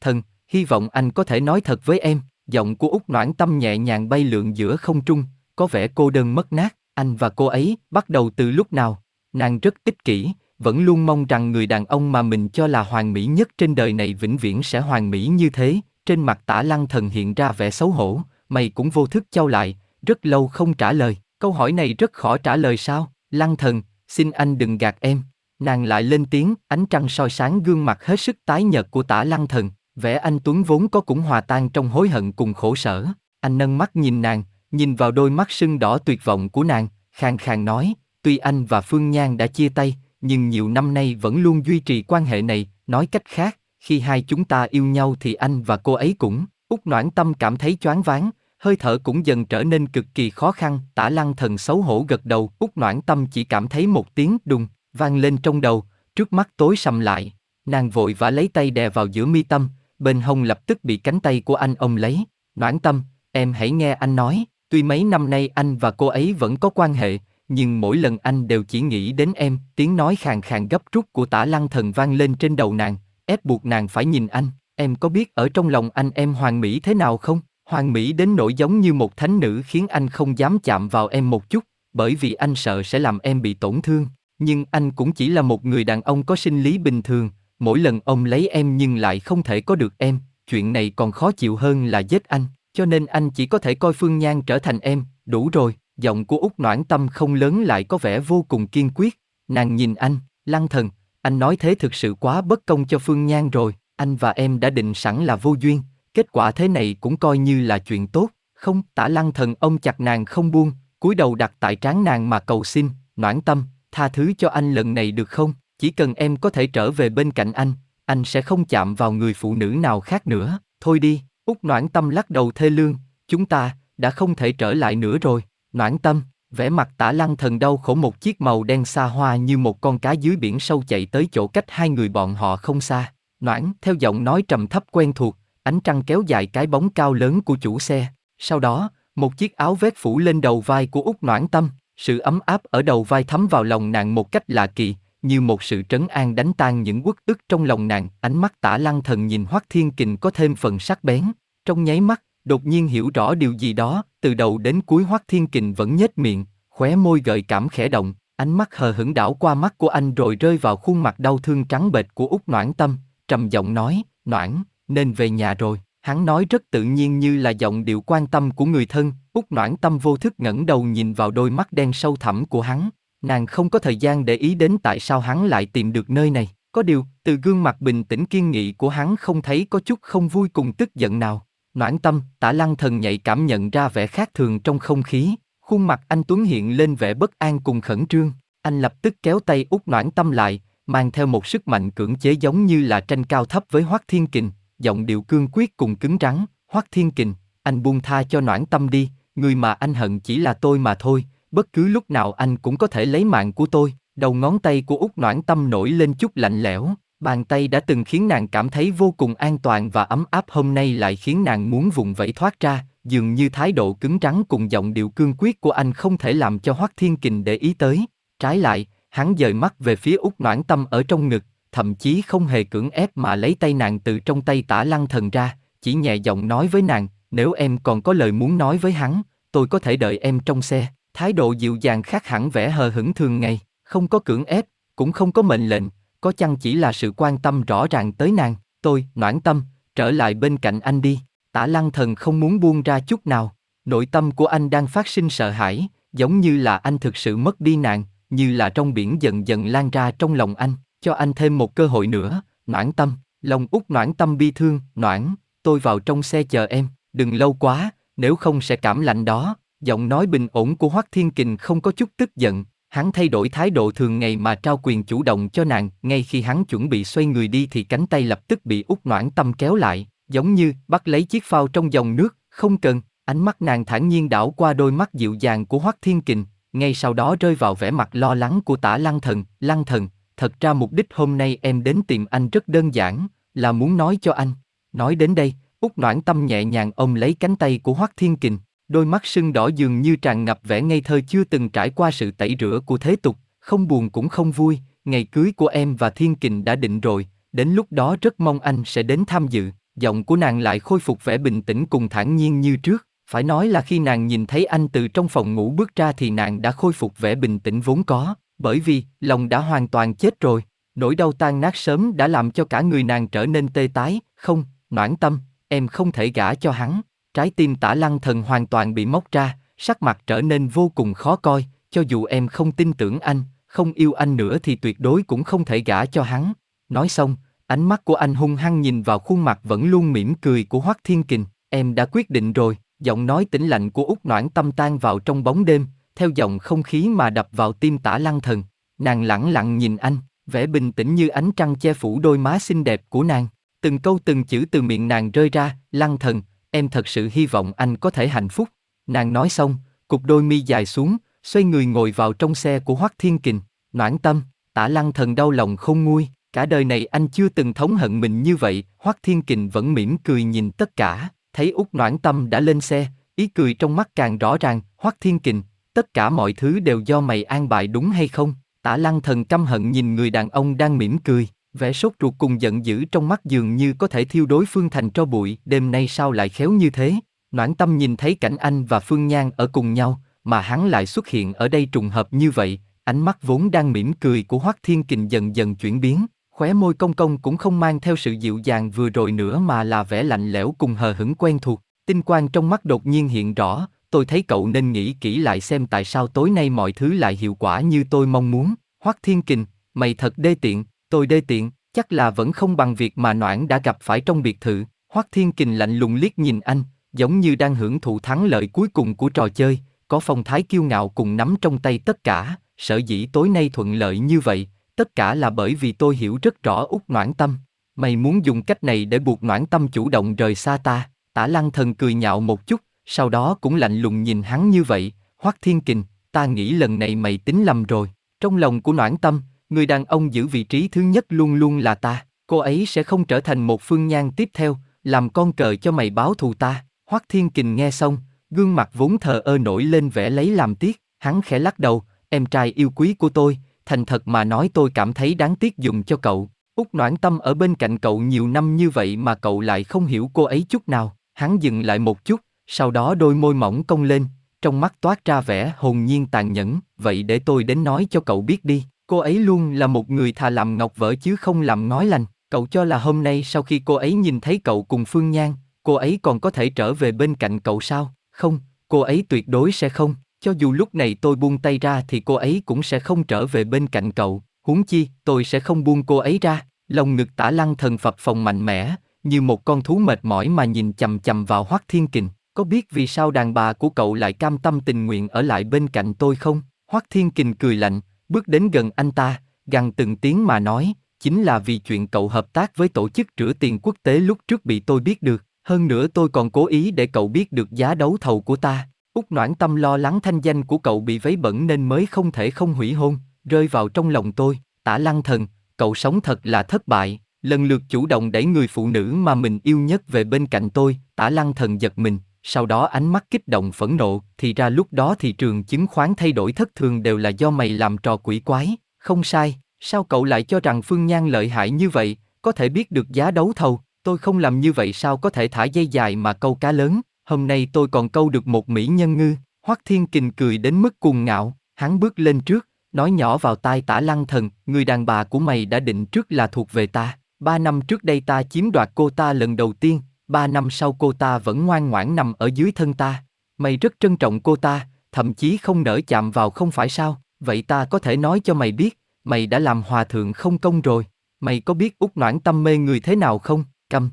Thần, hy vọng anh có thể nói thật với em, giọng của út noãn tâm nhẹ nhàng bay lượn giữa không trung, có vẻ cô đơn mất nát, anh và cô ấy bắt đầu từ lúc nào? Nàng rất ích kỷ, vẫn luôn mong rằng người đàn ông mà mình cho là hoàn mỹ nhất trên đời này vĩnh viễn sẽ hoàn mỹ như thế. Trên mặt tả lăng thần hiện ra vẻ xấu hổ, mày cũng vô thức trao lại, rất lâu không trả lời. Câu hỏi này rất khó trả lời sao? Lăng thần, xin anh đừng gạt em. Nàng lại lên tiếng, ánh trăng soi sáng gương mặt hết sức tái nhợt của tả lăng thần. Vẻ anh Tuấn vốn có cũng hòa tan trong hối hận cùng khổ sở. Anh nâng mắt nhìn nàng, nhìn vào đôi mắt sưng đỏ tuyệt vọng của nàng, khàn khàn nói, tuy anh và Phương Nhan đã chia tay, nhưng nhiều năm nay vẫn luôn duy trì quan hệ này, nói cách khác, khi hai chúng ta yêu nhau thì anh và cô ấy cũng, út noãn tâm cảm thấy choáng váng, hơi thở cũng dần trở nên cực kỳ khó khăn, tả lăng thần xấu hổ gật đầu, út noãn tâm chỉ cảm thấy một tiếng đùng, vang lên trong đầu, trước mắt tối sầm lại, nàng vội vã lấy tay đè vào giữa mi tâm, bên hông lập tức bị cánh tay của anh ông lấy, noãn tâm, em hãy nghe anh nói, tuy mấy năm nay anh và cô ấy vẫn có quan hệ, nhưng mỗi lần anh đều chỉ nghĩ đến em, tiếng nói khàn khàn gấp rút của tả lăng thần vang lên trên đầu nàng, ép buộc nàng phải nhìn anh, em có biết ở trong lòng anh em hoàn mỹ thế nào không? Hoàng mỹ đến nỗi giống như một thánh nữ khiến anh không dám chạm vào em một chút, bởi vì anh sợ sẽ làm em bị tổn thương. Nhưng anh cũng chỉ là một người đàn ông có sinh lý bình thường, mỗi lần ông lấy em nhưng lại không thể có được em, chuyện này còn khó chịu hơn là giết anh, cho nên anh chỉ có thể coi Phương Nhan trở thành em, đủ rồi. Giọng của Úc Noãn Tâm không lớn lại có vẻ vô cùng kiên quyết. Nàng nhìn anh, lăng thần, anh nói thế thực sự quá bất công cho Phương Nhan rồi. anh và em đã định sẵn là vô duyên, kết quả thế này cũng coi như là chuyện tốt, không, tả lăng thần ông chặt nàng không buông, cúi đầu đặt tại trán nàng mà cầu xin, noãn tâm, tha thứ cho anh lần này được không, chỉ cần em có thể trở về bên cạnh anh, anh sẽ không chạm vào người phụ nữ nào khác nữa, thôi đi, út noãn tâm lắc đầu thê lương, chúng ta, đã không thể trở lại nữa rồi, noãn tâm, vẻ mặt tả lăng thần đau khổ một chiếc màu đen xa hoa như một con cá dưới biển sâu chạy tới chỗ cách hai người bọn họ không xa, noãn theo giọng nói trầm thấp quen thuộc, ánh trăng kéo dài cái bóng cao lớn của chủ xe, sau đó, một chiếc áo vest phủ lên đầu vai của út noãn tâm, sự ấm áp ở đầu vai thấm vào lòng nàng một cách lạ kỳ, như một sự trấn an đánh tan những uất ức trong lòng nàng. Ánh mắt tả lăng thần nhìn Hoắc Thiên Kình có thêm phần sắc bén. Trong nháy mắt, đột nhiên hiểu rõ điều gì đó, từ đầu đến cuối Hoắc Thiên Kình vẫn nhếch miệng, khóe môi gợi cảm khẽ động, ánh mắt hờ hững đảo qua mắt của anh rồi rơi vào khuôn mặt đau thương trắng bệch của út Noãn Tâm, trầm giọng nói, Noãn, nên về nhà rồi. Hắn nói rất tự nhiên như là giọng điệu quan tâm của người thân, út Noãn Tâm vô thức ngẩng đầu nhìn vào đôi mắt đen sâu thẳm của hắn, Nàng không có thời gian để ý đến tại sao hắn lại tìm được nơi này. Có điều, từ gương mặt bình tĩnh kiên nghị của hắn không thấy có chút không vui cùng tức giận nào. Noãn tâm, tả lăng thần nhạy cảm nhận ra vẻ khác thường trong không khí. Khuôn mặt anh Tuấn hiện lên vẻ bất an cùng khẩn trương. Anh lập tức kéo tay út noãn tâm lại, mang theo một sức mạnh cưỡng chế giống như là tranh cao thấp với Hoắc Thiên Kình, giọng điệu cương quyết cùng cứng rắn. Hoắc Thiên Kình, anh buông tha cho noãn tâm đi, người mà anh hận chỉ là tôi mà thôi, bất cứ lúc nào anh cũng có thể lấy mạng của tôi. Đầu ngón tay của út Noãn Tâm nổi lên chút lạnh lẽo, bàn tay đã từng khiến nàng cảm thấy vô cùng an toàn và ấm áp hôm nay lại khiến nàng muốn vùng vẫy thoát ra, dường như thái độ cứng rắn cùng giọng điệu cương quyết của anh không thể làm cho Hoắc Thiên Kình để ý tới. Trái lại, hắn dời mắt về phía út Noãn Tâm ở trong ngực, thậm chí không hề cưỡng ép mà lấy tay nàng từ trong tay tả lăng thần ra, chỉ nhẹ giọng nói với nàng, nếu em còn có lời muốn nói với hắn, tôi có thể đợi em trong xe. Thái độ dịu dàng khác hẳn vẻ hờ hững thường ngày, không có cưỡng ép, cũng không có mệnh lệnh, có chăng chỉ là sự quan tâm rõ ràng tới nàng, tôi, noãn tâm, trở lại bên cạnh anh đi, tả lăng thần không muốn buông ra chút nào, nội tâm của anh đang phát sinh sợ hãi, giống như là anh thực sự mất đi nàng, như là trong biển dần dần lan ra trong lòng anh, cho anh thêm một cơ hội nữa, noãn tâm, lòng út noãn tâm bi thương, noãn, tôi vào trong xe chờ em, đừng lâu quá, nếu không sẽ cảm lạnh đó. Giọng nói bình ổn của Hoắc Thiên Kình không có chút tức giận, hắn thay đổi thái độ thường ngày mà trao quyền chủ động cho nàng, ngay khi hắn chuẩn bị xoay người đi thì cánh tay lập tức bị út noãn tâm kéo lại, giống như bắt lấy chiếc phao trong dòng nước, không cần, ánh mắt nàng thản nhiên đảo qua đôi mắt dịu dàng của Hoắc Thiên Kình, ngay sau đó rơi vào vẻ mặt lo lắng của tả lăng thần, lăng thần, thật ra mục đích hôm nay em đến tìm anh rất đơn giản, là muốn nói cho anh. Nói đến đây, Úc noãn tâm nhẹ nhàng ôm lấy cánh tay của Hoắc Thiên Kình, Đôi mắt sưng đỏ dường như tràn ngập vẻ ngây thơ chưa từng trải qua sự tẩy rửa của thế tục, không buồn cũng không vui, ngày cưới của em và Thiên Kình đã định rồi, đến lúc đó rất mong anh sẽ đến tham dự. Giọng của nàng lại khôi phục vẻ bình tĩnh cùng thản nhiên như trước, phải nói là khi nàng nhìn thấy anh từ trong phòng ngủ bước ra thì nàng đã khôi phục vẻ bình tĩnh vốn có, bởi vì lòng đã hoàn toàn chết rồi, nỗi đau tan nát sớm đã làm cho cả người nàng trở nên tê tái, không, noãn tâm, em không thể gả cho hắn, Trái tim tả lăng thần hoàn toàn bị móc ra, sắc mặt trở nên vô cùng khó coi, cho dù em không tin tưởng anh, không yêu anh nữa thì tuyệt đối cũng không thể gả cho hắn. Nói xong, ánh mắt của anh hung hăng nhìn vào khuôn mặt vẫn luôn mỉm cười của Hoắc Thiên Kình, em đã quyết định rồi, giọng nói tĩnh lạnh của út noãn tâm tan vào trong bóng đêm, theo dòng không khí mà đập vào tim tả lăng thần. Nàng lẳng lặng nhìn anh, vẻ bình tĩnh như ánh trăng che phủ đôi má xinh đẹp của nàng. Từng câu từng chữ từ miệng nàng rơi ra, lăng thần, em thật sự hy vọng anh có thể hạnh phúc. Nàng nói xong, cục đôi mi dài xuống, xoay người ngồi vào trong xe của Hoắc Thiên Kình, noãn tâm, tả lăng thần đau lòng không nguôi, cả đời này anh chưa từng thống hận mình như vậy, Hoắc Thiên Kình vẫn mỉm cười nhìn tất cả, thấy út noãn tâm đã lên xe, ý cười trong mắt càng rõ ràng, Hoắc Thiên Kình, tất cả mọi thứ đều do mày an bài đúng hay không? Tả lăng thần căm hận nhìn người đàn ông đang mỉm cười, Vẻ sốt ruột cùng giận dữ trong mắt dường như có thể thiêu đối phương thành tro bụi, đêm nay sao lại khéo như thế? Noãn tâm nhìn thấy cảnh anh và Phương Nhan ở cùng nhau, mà hắn lại xuất hiện ở đây trùng hợp như vậy, ánh mắt vốn đang mỉm cười của Hoắc Thiên Kình dần dần chuyển biến, khóe môi công công cũng không mang theo sự dịu dàng vừa rồi nữa mà là vẻ lạnh lẽo cùng hờ hững quen thuộc, tinh quang trong mắt đột nhiên hiện rõ, tôi thấy cậu nên nghĩ kỹ lại xem tại sao tối nay mọi thứ lại hiệu quả như tôi mong muốn, Hoắc Thiên Kình, mày thật đê tiện, tôi đê tiện, chắc là vẫn không bằng việc mà Noãn đã gặp phải trong biệt thự. Hoắc Thiên Kình lạnh lùng liếc nhìn anh, giống như đang hưởng thụ thắng lợi cuối cùng của trò chơi, có phong thái kiêu ngạo cùng nắm trong tay tất cả, sở dĩ tối nay thuận lợi như vậy, tất cả là bởi vì tôi hiểu rất rõ út noãn tâm. Mày muốn dùng cách này để buộc noãn tâm chủ động rời xa ta, tả lăng thần cười nhạo một chút, sau đó cũng lạnh lùng nhìn hắn như vậy, Hoắc Thiên Kình, ta nghĩ lần này mày tính lầm rồi. Trong lòng của Noãn Tâm, người đàn ông giữ vị trí thứ nhất luôn luôn là ta. Cô ấy sẽ không trở thành một phương nhan tiếp theo, làm con cờ cho mày báo thù ta. Hoắc Thiên Kình nghe xong, gương mặt vốn thờ ơ nổi lên vẻ lấy làm tiếc. Hắn khẽ lắc đầu, em trai yêu quý của tôi, thành thật mà nói tôi cảm thấy đáng tiếc dùng cho cậu. Úc Noãn Tâm ở bên cạnh cậu nhiều năm như vậy mà cậu lại không hiểu cô ấy chút nào. Hắn dừng lại một chút, sau đó đôi môi mỏng cong lên, trong mắt toát ra vẻ hồn nhiên tàn nhẫn, vậy để tôi đến nói cho cậu biết đi, cô ấy luôn là một người thà làm ngọc vỡ chứ không làm nói lành, cậu cho là hôm nay sau khi cô ấy nhìn thấy cậu cùng Phương Nhan, cô ấy còn có thể trở về bên cạnh cậu sao? Không, cô ấy tuyệt đối sẽ không, cho dù lúc này tôi buông tay ra thì cô ấy cũng sẽ không trở về bên cạnh cậu, huống chi, tôi sẽ không buông cô ấy ra. Lòng ngực tả lăng thần phập phòng mạnh mẽ, như một con thú mệt mỏi mà nhìn chầm chầm vào Hoắc Thiên Kình. Có biết vì sao đàn bà của cậu lại cam tâm tình nguyện ở lại bên cạnh tôi không? Hoắc Thiên Kình cười lạnh, bước đến gần anh ta, gằn từng tiếng mà nói, chính là vì chuyện cậu hợp tác với tổ chức rửa tiền quốc tế lúc trước bị tôi biết được, hơn nữa tôi còn cố ý để cậu biết được giá đấu thầu của ta. Úc Noãn Tâm lo lắng thanh danh của cậu bị vấy bẩn nên mới không thể không hủy hôn, rơi vào trong lòng tôi, tả lăng thần, cậu sống thật là thất bại, lần lượt chủ động đẩy người phụ nữ mà mình yêu nhất về bên cạnh tôi, tả lăng thần giật mình, sau đó ánh mắt kích động phẫn nộ, thì ra lúc đó thị trường chứng khoán thay đổi thất thường đều là do mày làm trò quỷ quái, không sai, sao cậu lại cho rằng Phương Nhan lợi hại như vậy, có thể biết được giá đấu thầu, tôi không làm như vậy sao có thể thả dây dài mà câu cá lớn, hôm nay tôi còn câu được một mỹ nhân ngư, Hoắc Thiên Kình cười đến mức cuồng ngạo, hắn bước lên trước, nói nhỏ vào tai tả lăng thần, người đàn bà của mày đã định trước là thuộc về ta, ba năm trước đây ta chiếm đoạt cô ta lần đầu tiên, ba năm sau cô ta vẫn ngoan ngoãn nằm ở dưới thân ta. Mày rất trân trọng cô ta, thậm chí không nỡ chạm vào không phải sao, vậy ta có thể nói cho mày biết, mày đã làm hòa thượng không công rồi. Mày có biết út noãn tâm mê người thế nào không? Câm.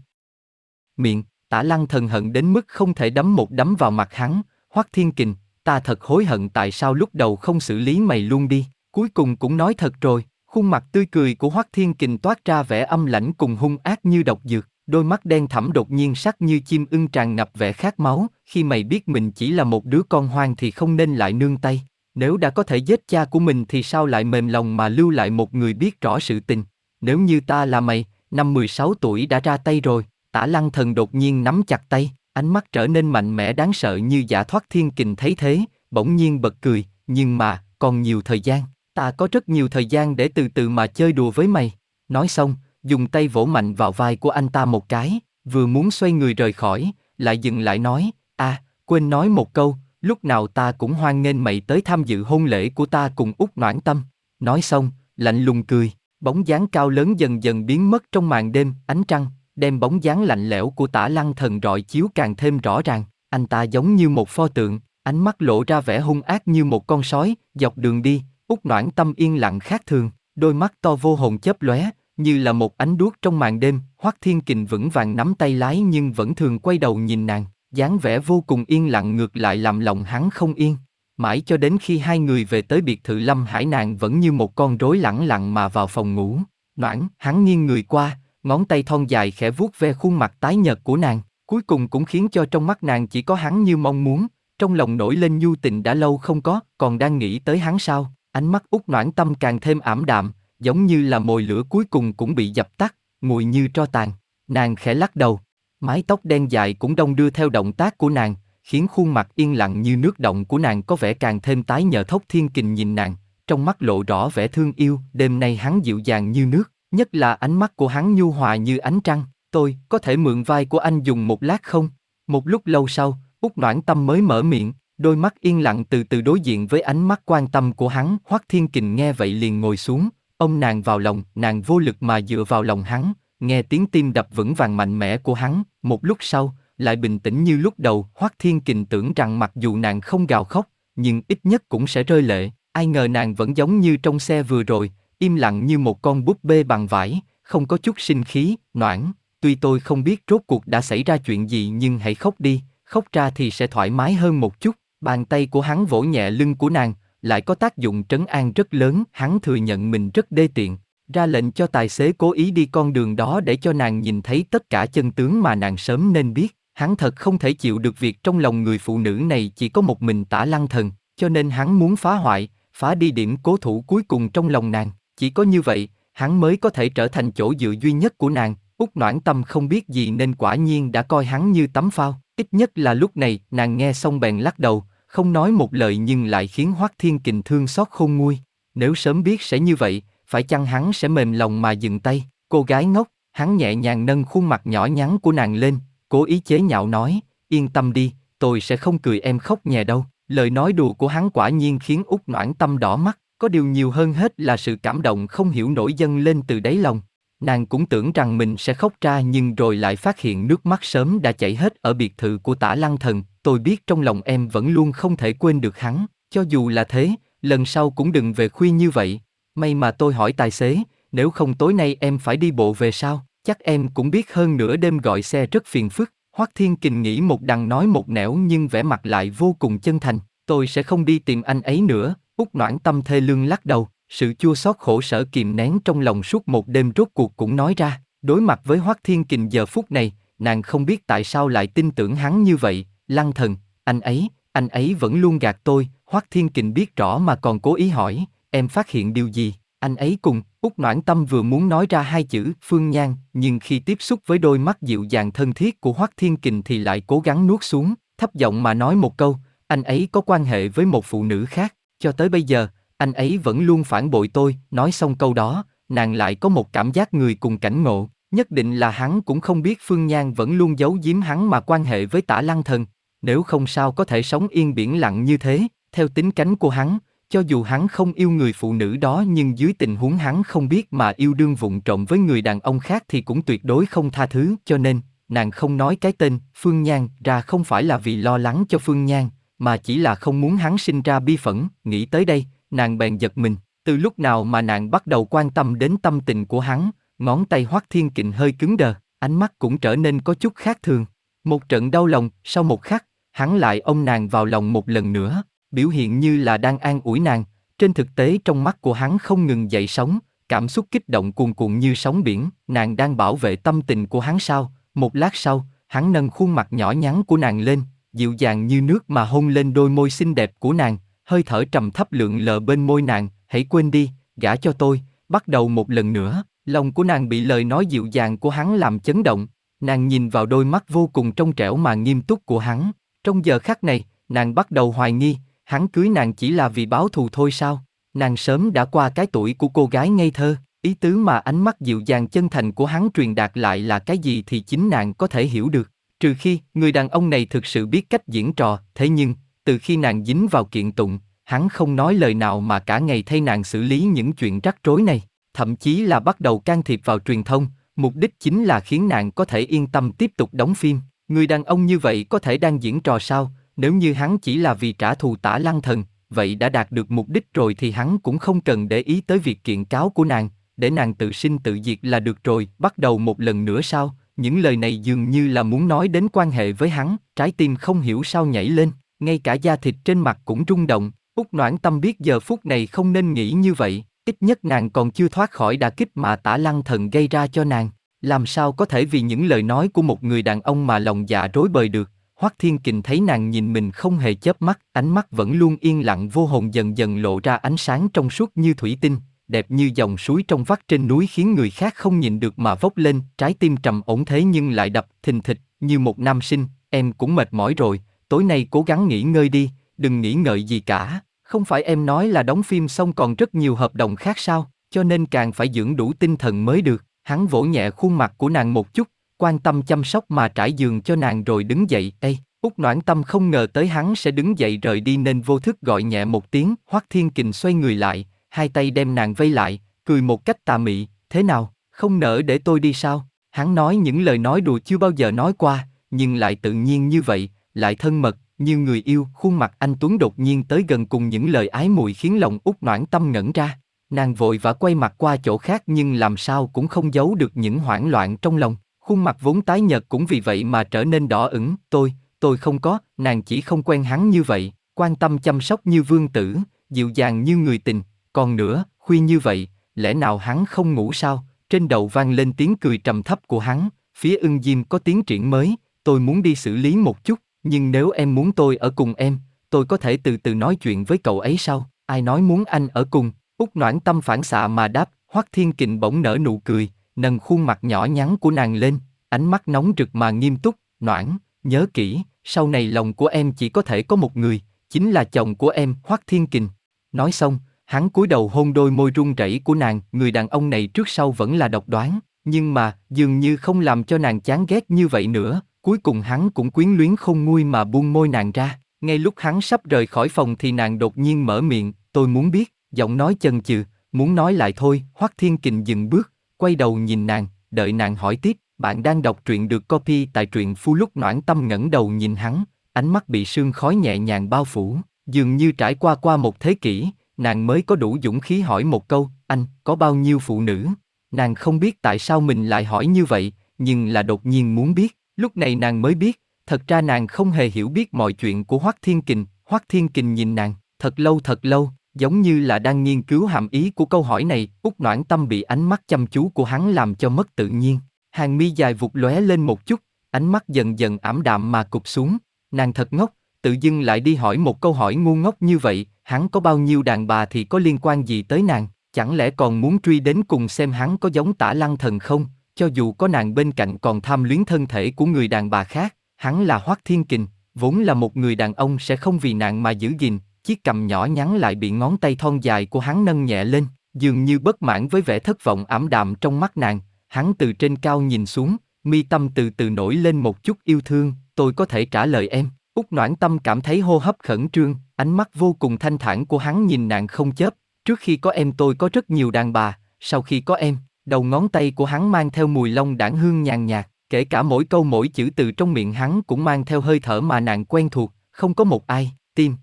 Miệng, tả lăng thần hận đến mức không thể đấm một đấm vào mặt hắn, hoắc thiên kình, ta thật hối hận tại sao lúc đầu không xử lý mày luôn đi, cuối cùng cũng nói thật rồi, khuôn mặt tươi cười của hoắc thiên kình toát ra vẻ âm lãnh cùng hung ác như độc dược, Đôi mắt đen thẳm đột nhiên sắc như chim ưng tràn ngập vẻ khát máu, khi mày biết mình chỉ là một đứa con hoang thì không nên lại nương tay. Nếu đã có thể giết cha của mình thì sao lại mềm lòng mà lưu lại một người biết rõ sự tình. Nếu như ta là mày, năm 16 tuổi đã ra tay rồi, tả lăng thần đột nhiên nắm chặt tay, ánh mắt trở nên mạnh mẽ đáng sợ như giả thoát thiên kình thấy thế, bỗng nhiên bật cười, nhưng mà, còn nhiều thời gian, ta có rất nhiều thời gian để từ từ mà chơi đùa với mày. Nói xong, dùng tay vỗ mạnh vào vai của anh ta một cái, vừa muốn xoay người rời khỏi, lại dừng lại nói, a, à, quên nói một câu, lúc nào ta cũng hoan nghênh mày tới tham dự hôn lễ của ta cùng út noãn tâm. Nói xong, lạnh lùng cười, bóng dáng cao lớn dần dần biến mất trong màn đêm, ánh trăng, đem bóng dáng lạnh lẽo của tả lăng thần rọi chiếu càng thêm rõ ràng, anh ta giống như một pho tượng, ánh mắt lộ ra vẻ hung ác như một con sói, dọc đường đi, út noãn tâm yên lặng khác thường, đôi mắt to vô hồn chớp lóe, như là một ánh đuốc trong màn đêm, Hoắc Thiên Kình vững vàng nắm tay lái nhưng vẫn thường quay đầu nhìn nàng, dáng vẻ vô cùng yên lặng ngược lại làm lòng hắn không yên. Mãi cho đến khi hai người về tới biệt thự Lâm Hải nàng vẫn như một con rối lẳng lặng mà vào phòng ngủ. Noãn, hắn nghiêng người qua, ngón tay thon dài khẽ vuốt ve khuôn mặt tái nhợt của nàng, cuối cùng cũng khiến cho trong mắt nàng chỉ có hắn như mong muốn, trong lòng nổi lên nhu tình đã lâu không có, còn đang nghĩ tới hắn sao? Ánh mắt út noãn tâm càng thêm ảm đạm, giống như là mồi lửa cuối cùng cũng bị dập tắt, nguội như tro tàn. Nàng khẽ lắc đầu, mái tóc đen dài cũng đông đưa theo động tác của nàng, khiến khuôn mặt yên lặng như nước động của nàng có vẻ càng thêm tái nhờ thốc thiên kình nhìn nàng, trong mắt lộ rõ vẻ thương yêu, đêm nay hắn dịu dàng như nước, nhất là ánh mắt của hắn nhu hòa như ánh trăng, tôi có thể mượn vai của anh dùng một lát không? Một lúc lâu sau, út noãn tâm mới mở miệng, đôi mắt yên lặng từ từ đối diện với ánh mắt quan tâm của hắn, Hoắc Thiên Kình nghe vậy liền ngồi xuống, Ông nàng vào lòng, nàng vô lực mà dựa vào lòng hắn, nghe tiếng tim đập vững vàng mạnh mẽ của hắn, một lúc sau, lại bình tĩnh như lúc đầu, Hoắc Thiên Kình tưởng rằng mặc dù nàng không gào khóc, nhưng ít nhất cũng sẽ rơi lệ, ai ngờ nàng vẫn giống như trong xe vừa rồi, im lặng như một con búp bê bằng vải, không có chút sinh khí, noãn, tuy tôi không biết rốt cuộc đã xảy ra chuyện gì nhưng hãy khóc đi, khóc ra thì sẽ thoải mái hơn một chút. Bàn tay của hắn vỗ nhẹ lưng của nàng, lại có tác dụng trấn an rất lớn, hắn thừa nhận mình rất đê tiện, ra lệnh cho tài xế cố ý đi con đường đó để cho nàng nhìn thấy tất cả chân tướng mà nàng sớm nên biết. Hắn thật không thể chịu được việc trong lòng người phụ nữ này chỉ có một mình tả lăng thần, cho nên hắn muốn phá hoại, phá đi điểm cố thủ cuối cùng trong lòng nàng. Chỉ có như vậy, hắn mới có thể trở thành chỗ dựa duy nhất của nàng. Út noãn tâm không biết gì nên quả nhiên đã coi hắn như tấm phao. Ít nhất là lúc này, nàng nghe xong bèn lắc đầu, không nói một lời nhưng lại khiến Hoắc Thiên Kình thương xót khôn nguôi. Nếu sớm biết sẽ như vậy, phải chăng hắn sẽ mềm lòng mà dừng tay? Cô gái ngốc, hắn nhẹ nhàng nâng khuôn mặt nhỏ nhắn của nàng lên, cố ý chế nhạo nói, yên tâm đi, tôi sẽ không cười em khóc nhè đâu. Lời nói đùa của hắn quả nhiên khiến út noãn tâm đỏ mắt, có điều nhiều hơn hết là sự cảm động không hiểu nổi dâng lên từ đáy lòng. Nàng cũng tưởng rằng mình sẽ khóc ra nhưng rồi lại phát hiện nước mắt sớm đã chảy hết ở biệt thự của tả lăng thần. Tôi biết trong lòng em vẫn luôn không thể quên được hắn, cho dù là thế, lần sau cũng đừng về khuya như vậy. May mà tôi hỏi tài xế, nếu không tối nay em phải đi bộ về sao? Chắc em cũng biết hơn nửa đêm gọi xe rất phiền phức. Hoắc Thiên Kình nghĩ một đằng nói một nẻo nhưng vẻ mặt lại vô cùng chân thành. Tôi sẽ không đi tìm anh ấy nữa. Út Noãn Tâm thê lương lắc đầu, sự chua xót khổ sở kìm nén trong lòng suốt một đêm rốt cuộc cũng nói ra. Đối mặt với Hoắc Thiên Kình giờ phút này, nàng không biết tại sao lại tin tưởng hắn như vậy. Lăng thần, anh ấy, anh ấy vẫn luôn gạt tôi. Hoắc Thiên Kình biết rõ mà còn cố ý hỏi, em phát hiện điều gì? Anh ấy cùng, Úc Noãn Tâm vừa muốn nói ra hai chữ Phương Nhan, nhưng khi tiếp xúc với đôi mắt dịu dàng thân thiết của Hoắc Thiên Kình thì lại cố gắng nuốt xuống, thấp giọng mà nói một câu, anh ấy có quan hệ với một phụ nữ khác, cho tới bây giờ, anh ấy vẫn luôn phản bội tôi, nói xong câu đó, nàng lại có một cảm giác người cùng cảnh ngộ, nhất định là hắn cũng không biết Phương Nhan vẫn luôn giấu giếm hắn mà quan hệ với tả lăng thần, nếu không sao có thể sống yên biển lặng như thế, theo tính cánh của hắn, cho dù hắn không yêu người phụ nữ đó nhưng dưới tình huống hắn không biết mà yêu đương vụng trộm với người đàn ông khác thì cũng tuyệt đối không tha thứ, cho nên, nàng không nói cái tên Phương Nhan ra không phải là vì lo lắng cho Phương Nhan, mà chỉ là không muốn hắn sinh ra bi phẫn, nghĩ tới đây, nàng bèn giật mình, từ lúc nào mà nàng bắt đầu quan tâm đến tâm tình của hắn, ngón tay Hoắc Thiên Kình hơi cứng đờ, ánh mắt cũng trở nên có chút khác thường. Một trận đau lòng, sau một khắc, hắn lại ôm nàng vào lòng một lần nữa, biểu hiện như là đang an ủi nàng, trên thực tế trong mắt của hắn không ngừng dậy sóng, cảm xúc kích động cuồn cuộn như sóng biển, nàng đang bảo vệ tâm tình của hắn sao? Một lát sau, hắn nâng khuôn mặt nhỏ nhắn của nàng lên, dịu dàng như nước mà hôn lên đôi môi xinh đẹp của nàng, hơi thở trầm thấp lượn lờ bên môi nàng, hãy quên đi, gả cho tôi, bắt đầu một lần nữa. Lòng của nàng bị lời nói dịu dàng của hắn làm chấn động, nàng nhìn vào đôi mắt vô cùng trong trẻo mà nghiêm túc của hắn. Trong giờ khắc này, nàng bắt đầu hoài nghi, Hắn cưới nàng chỉ là vì báo thù thôi sao? Nàng sớm đã qua cái tuổi của cô gái ngây thơ, ý tứ mà ánh mắt dịu dàng chân thành của hắn truyền đạt lại là cái gì thì chính nàng có thể hiểu được. Trừ khi, người đàn ông này thực sự biết cách diễn trò, thế nhưng, từ khi nàng dính vào kiện tụng, hắn không nói lời nào mà cả ngày thay nàng xử lý những chuyện rắc rối này, thậm chí là bắt đầu can thiệp vào truyền thông, mục đích chính là khiến nàng có thể yên tâm tiếp tục đóng phim. Người đàn ông như vậy có thể đang diễn trò sao, nếu như hắn chỉ là vì trả thù tả lăng thần, vậy đã đạt được mục đích rồi thì hắn cũng không cần để ý tới việc kiện cáo của nàng, để nàng tự sinh tự diệt là được rồi, bắt đầu một lần nữa sao? Những lời này dường như là muốn nói đến quan hệ với hắn, trái tim không hiểu sao nhảy lên, ngay cả da thịt trên mặt cũng rung động, Úc Noãn Tâm biết giờ phút này không nên nghĩ như vậy, ít nhất nàng còn chưa thoát khỏi đả kích mà tả lăng thần gây ra cho nàng. Làm sao có thể vì những lời nói của một người đàn ông mà lòng dạ rối bời được, Hoắc Thiên Kình thấy nàng nhìn mình không hề chớp mắt, ánh mắt vẫn luôn yên lặng vô hồn dần dần lộ ra ánh sáng trong suốt như thủy tinh, đẹp như dòng suối trong vắt trên núi khiến người khác không nhìn được mà vốc lên, trái tim trầm ổn thế nhưng lại đập thình thịch như một nam sinh, em cũng mệt mỏi rồi, tối nay cố gắng nghỉ ngơi đi, đừng nghĩ ngợi gì cả, không phải em nói là đóng phim xong còn rất nhiều hợp đồng khác sao, cho nên càng phải dưỡng đủ tinh thần mới được, hắn vỗ nhẹ khuôn mặt của nàng một chút, quan tâm chăm sóc mà trải giường cho nàng rồi đứng dậy. Ê, Úc Noãn Tâm không ngờ tới hắn sẽ đứng dậy rời đi nên vô thức gọi nhẹ một tiếng. Hoắc Thiên Kình xoay người lại, hai tay đem nàng vây lại, cười một cách tà mị. Thế nào, không nỡ để tôi đi sao? Hắn nói những lời nói đùa chưa bao giờ nói qua, nhưng lại tự nhiên như vậy, lại thân mật, như người yêu. Khuôn mặt anh Tuấn đột nhiên tới gần cùng những lời ái mùi khiến lòng Úc Noãn Tâm ngẩn ra. Nàng vội vã quay mặt qua chỗ khác nhưng làm sao cũng không giấu được những hoảng loạn trong lòng. Khuôn mặt vốn tái nhợt cũng vì vậy mà trở nên đỏ ửng. Tôi, tôi không có, nàng chỉ không quen hắn như vậy, quan tâm chăm sóc như vương tử, dịu dàng như người tình. Còn nữa, khuya như vậy, lẽ nào hắn không ngủ sao? Trên đầu vang lên tiếng cười trầm thấp của hắn, phía ưng diêm có tiến triển mới, tôi muốn đi xử lý một chút, nhưng nếu em muốn tôi ở cùng em, tôi có thể từ từ nói chuyện với cậu ấy sau, ai nói muốn anh ở cùng, Úc noãn tâm phản xạ mà đáp, Hoắc Thiên Kình bỗng nở nụ cười, nâng khuôn mặt nhỏ nhắn của nàng lên, ánh mắt nóng rực mà nghiêm túc, noãn, nhớ kỹ, sau này lòng của em chỉ có thể có một người, chính là chồng của em, Hoắc Thiên Kình. Nói xong, hắn cúi đầu hôn đôi môi run rẩy của nàng, người đàn ông này trước sau vẫn là độc đoán, nhưng mà dường như không làm cho nàng chán ghét như vậy nữa, cuối cùng hắn cũng quyến luyến không nguôi mà buông môi nàng ra. Ngay lúc hắn sắp rời khỏi phòng thì nàng đột nhiên mở miệng, tôi muốn biết, giọng nói chần chừ, muốn nói lại thôi, Hoắc Thiên Kình dừng bước, quay đầu nhìn nàng, đợi nàng hỏi tiếp, bạn đang đọc truyện được copy tại truyện phu lúc noãn tâm? ngẩng đầu nhìn hắn, ánh mắt bị sương khói nhẹ nhàng bao phủ, dường như trải qua qua một thế kỷ, nàng mới có đủ dũng khí hỏi một câu, anh, có bao nhiêu phụ nữ? Nàng không biết tại sao mình lại hỏi như vậy, nhưng là đột nhiên muốn biết, lúc này nàng mới biết, thật ra nàng không hề hiểu biết mọi chuyện của Hoắc Thiên Kình, Hoắc Thiên Kình nhìn nàng, thật lâu thật lâu, giống như là đang nghiên cứu hàm ý của câu hỏi này, út noãn tâm bị ánh mắt chăm chú của hắn làm cho mất tự nhiên. Hàng mi dài vụt lóe lên một chút, ánh mắt dần dần ảm đạm mà cụp xuống, nàng thật ngốc, tự dưng lại đi hỏi một câu hỏi ngu ngốc như vậy, hắn có bao nhiêu đàn bà thì có liên quan gì tới nàng, chẳng lẽ còn muốn truy đến cùng xem hắn có giống tả lăng thần không, cho dù có nàng bên cạnh còn tham luyến thân thể của người đàn bà khác, hắn là Hoắc Thiên Kình, vốn là một người đàn ông sẽ không vì nàng mà giữ gìn, chiếc cầm nhỏ nhắn lại bị ngón tay thon dài của hắn nâng nhẹ lên, dường như bất mãn với vẻ thất vọng ảm đạm trong mắt nàng, hắn từ trên cao nhìn xuống, mi tâm từ từ nổi lên một chút yêu thương, tôi có thể trả lời em. Úc Noãn Tâm cảm thấy hô hấp khẩn trương, ánh mắt vô cùng thanh thản của hắn nhìn nàng không chớp. Trước khi có em tôi có rất nhiều đàn bà, sau khi có em, đầu ngón tay của hắn mang theo mùi lông đảng hương nhàn nhạt, kể cả mỗi câu mỗi chữ từ trong miệng hắn cũng mang theo hơi thở mà nàng quen thuộc, không có một ai, tim.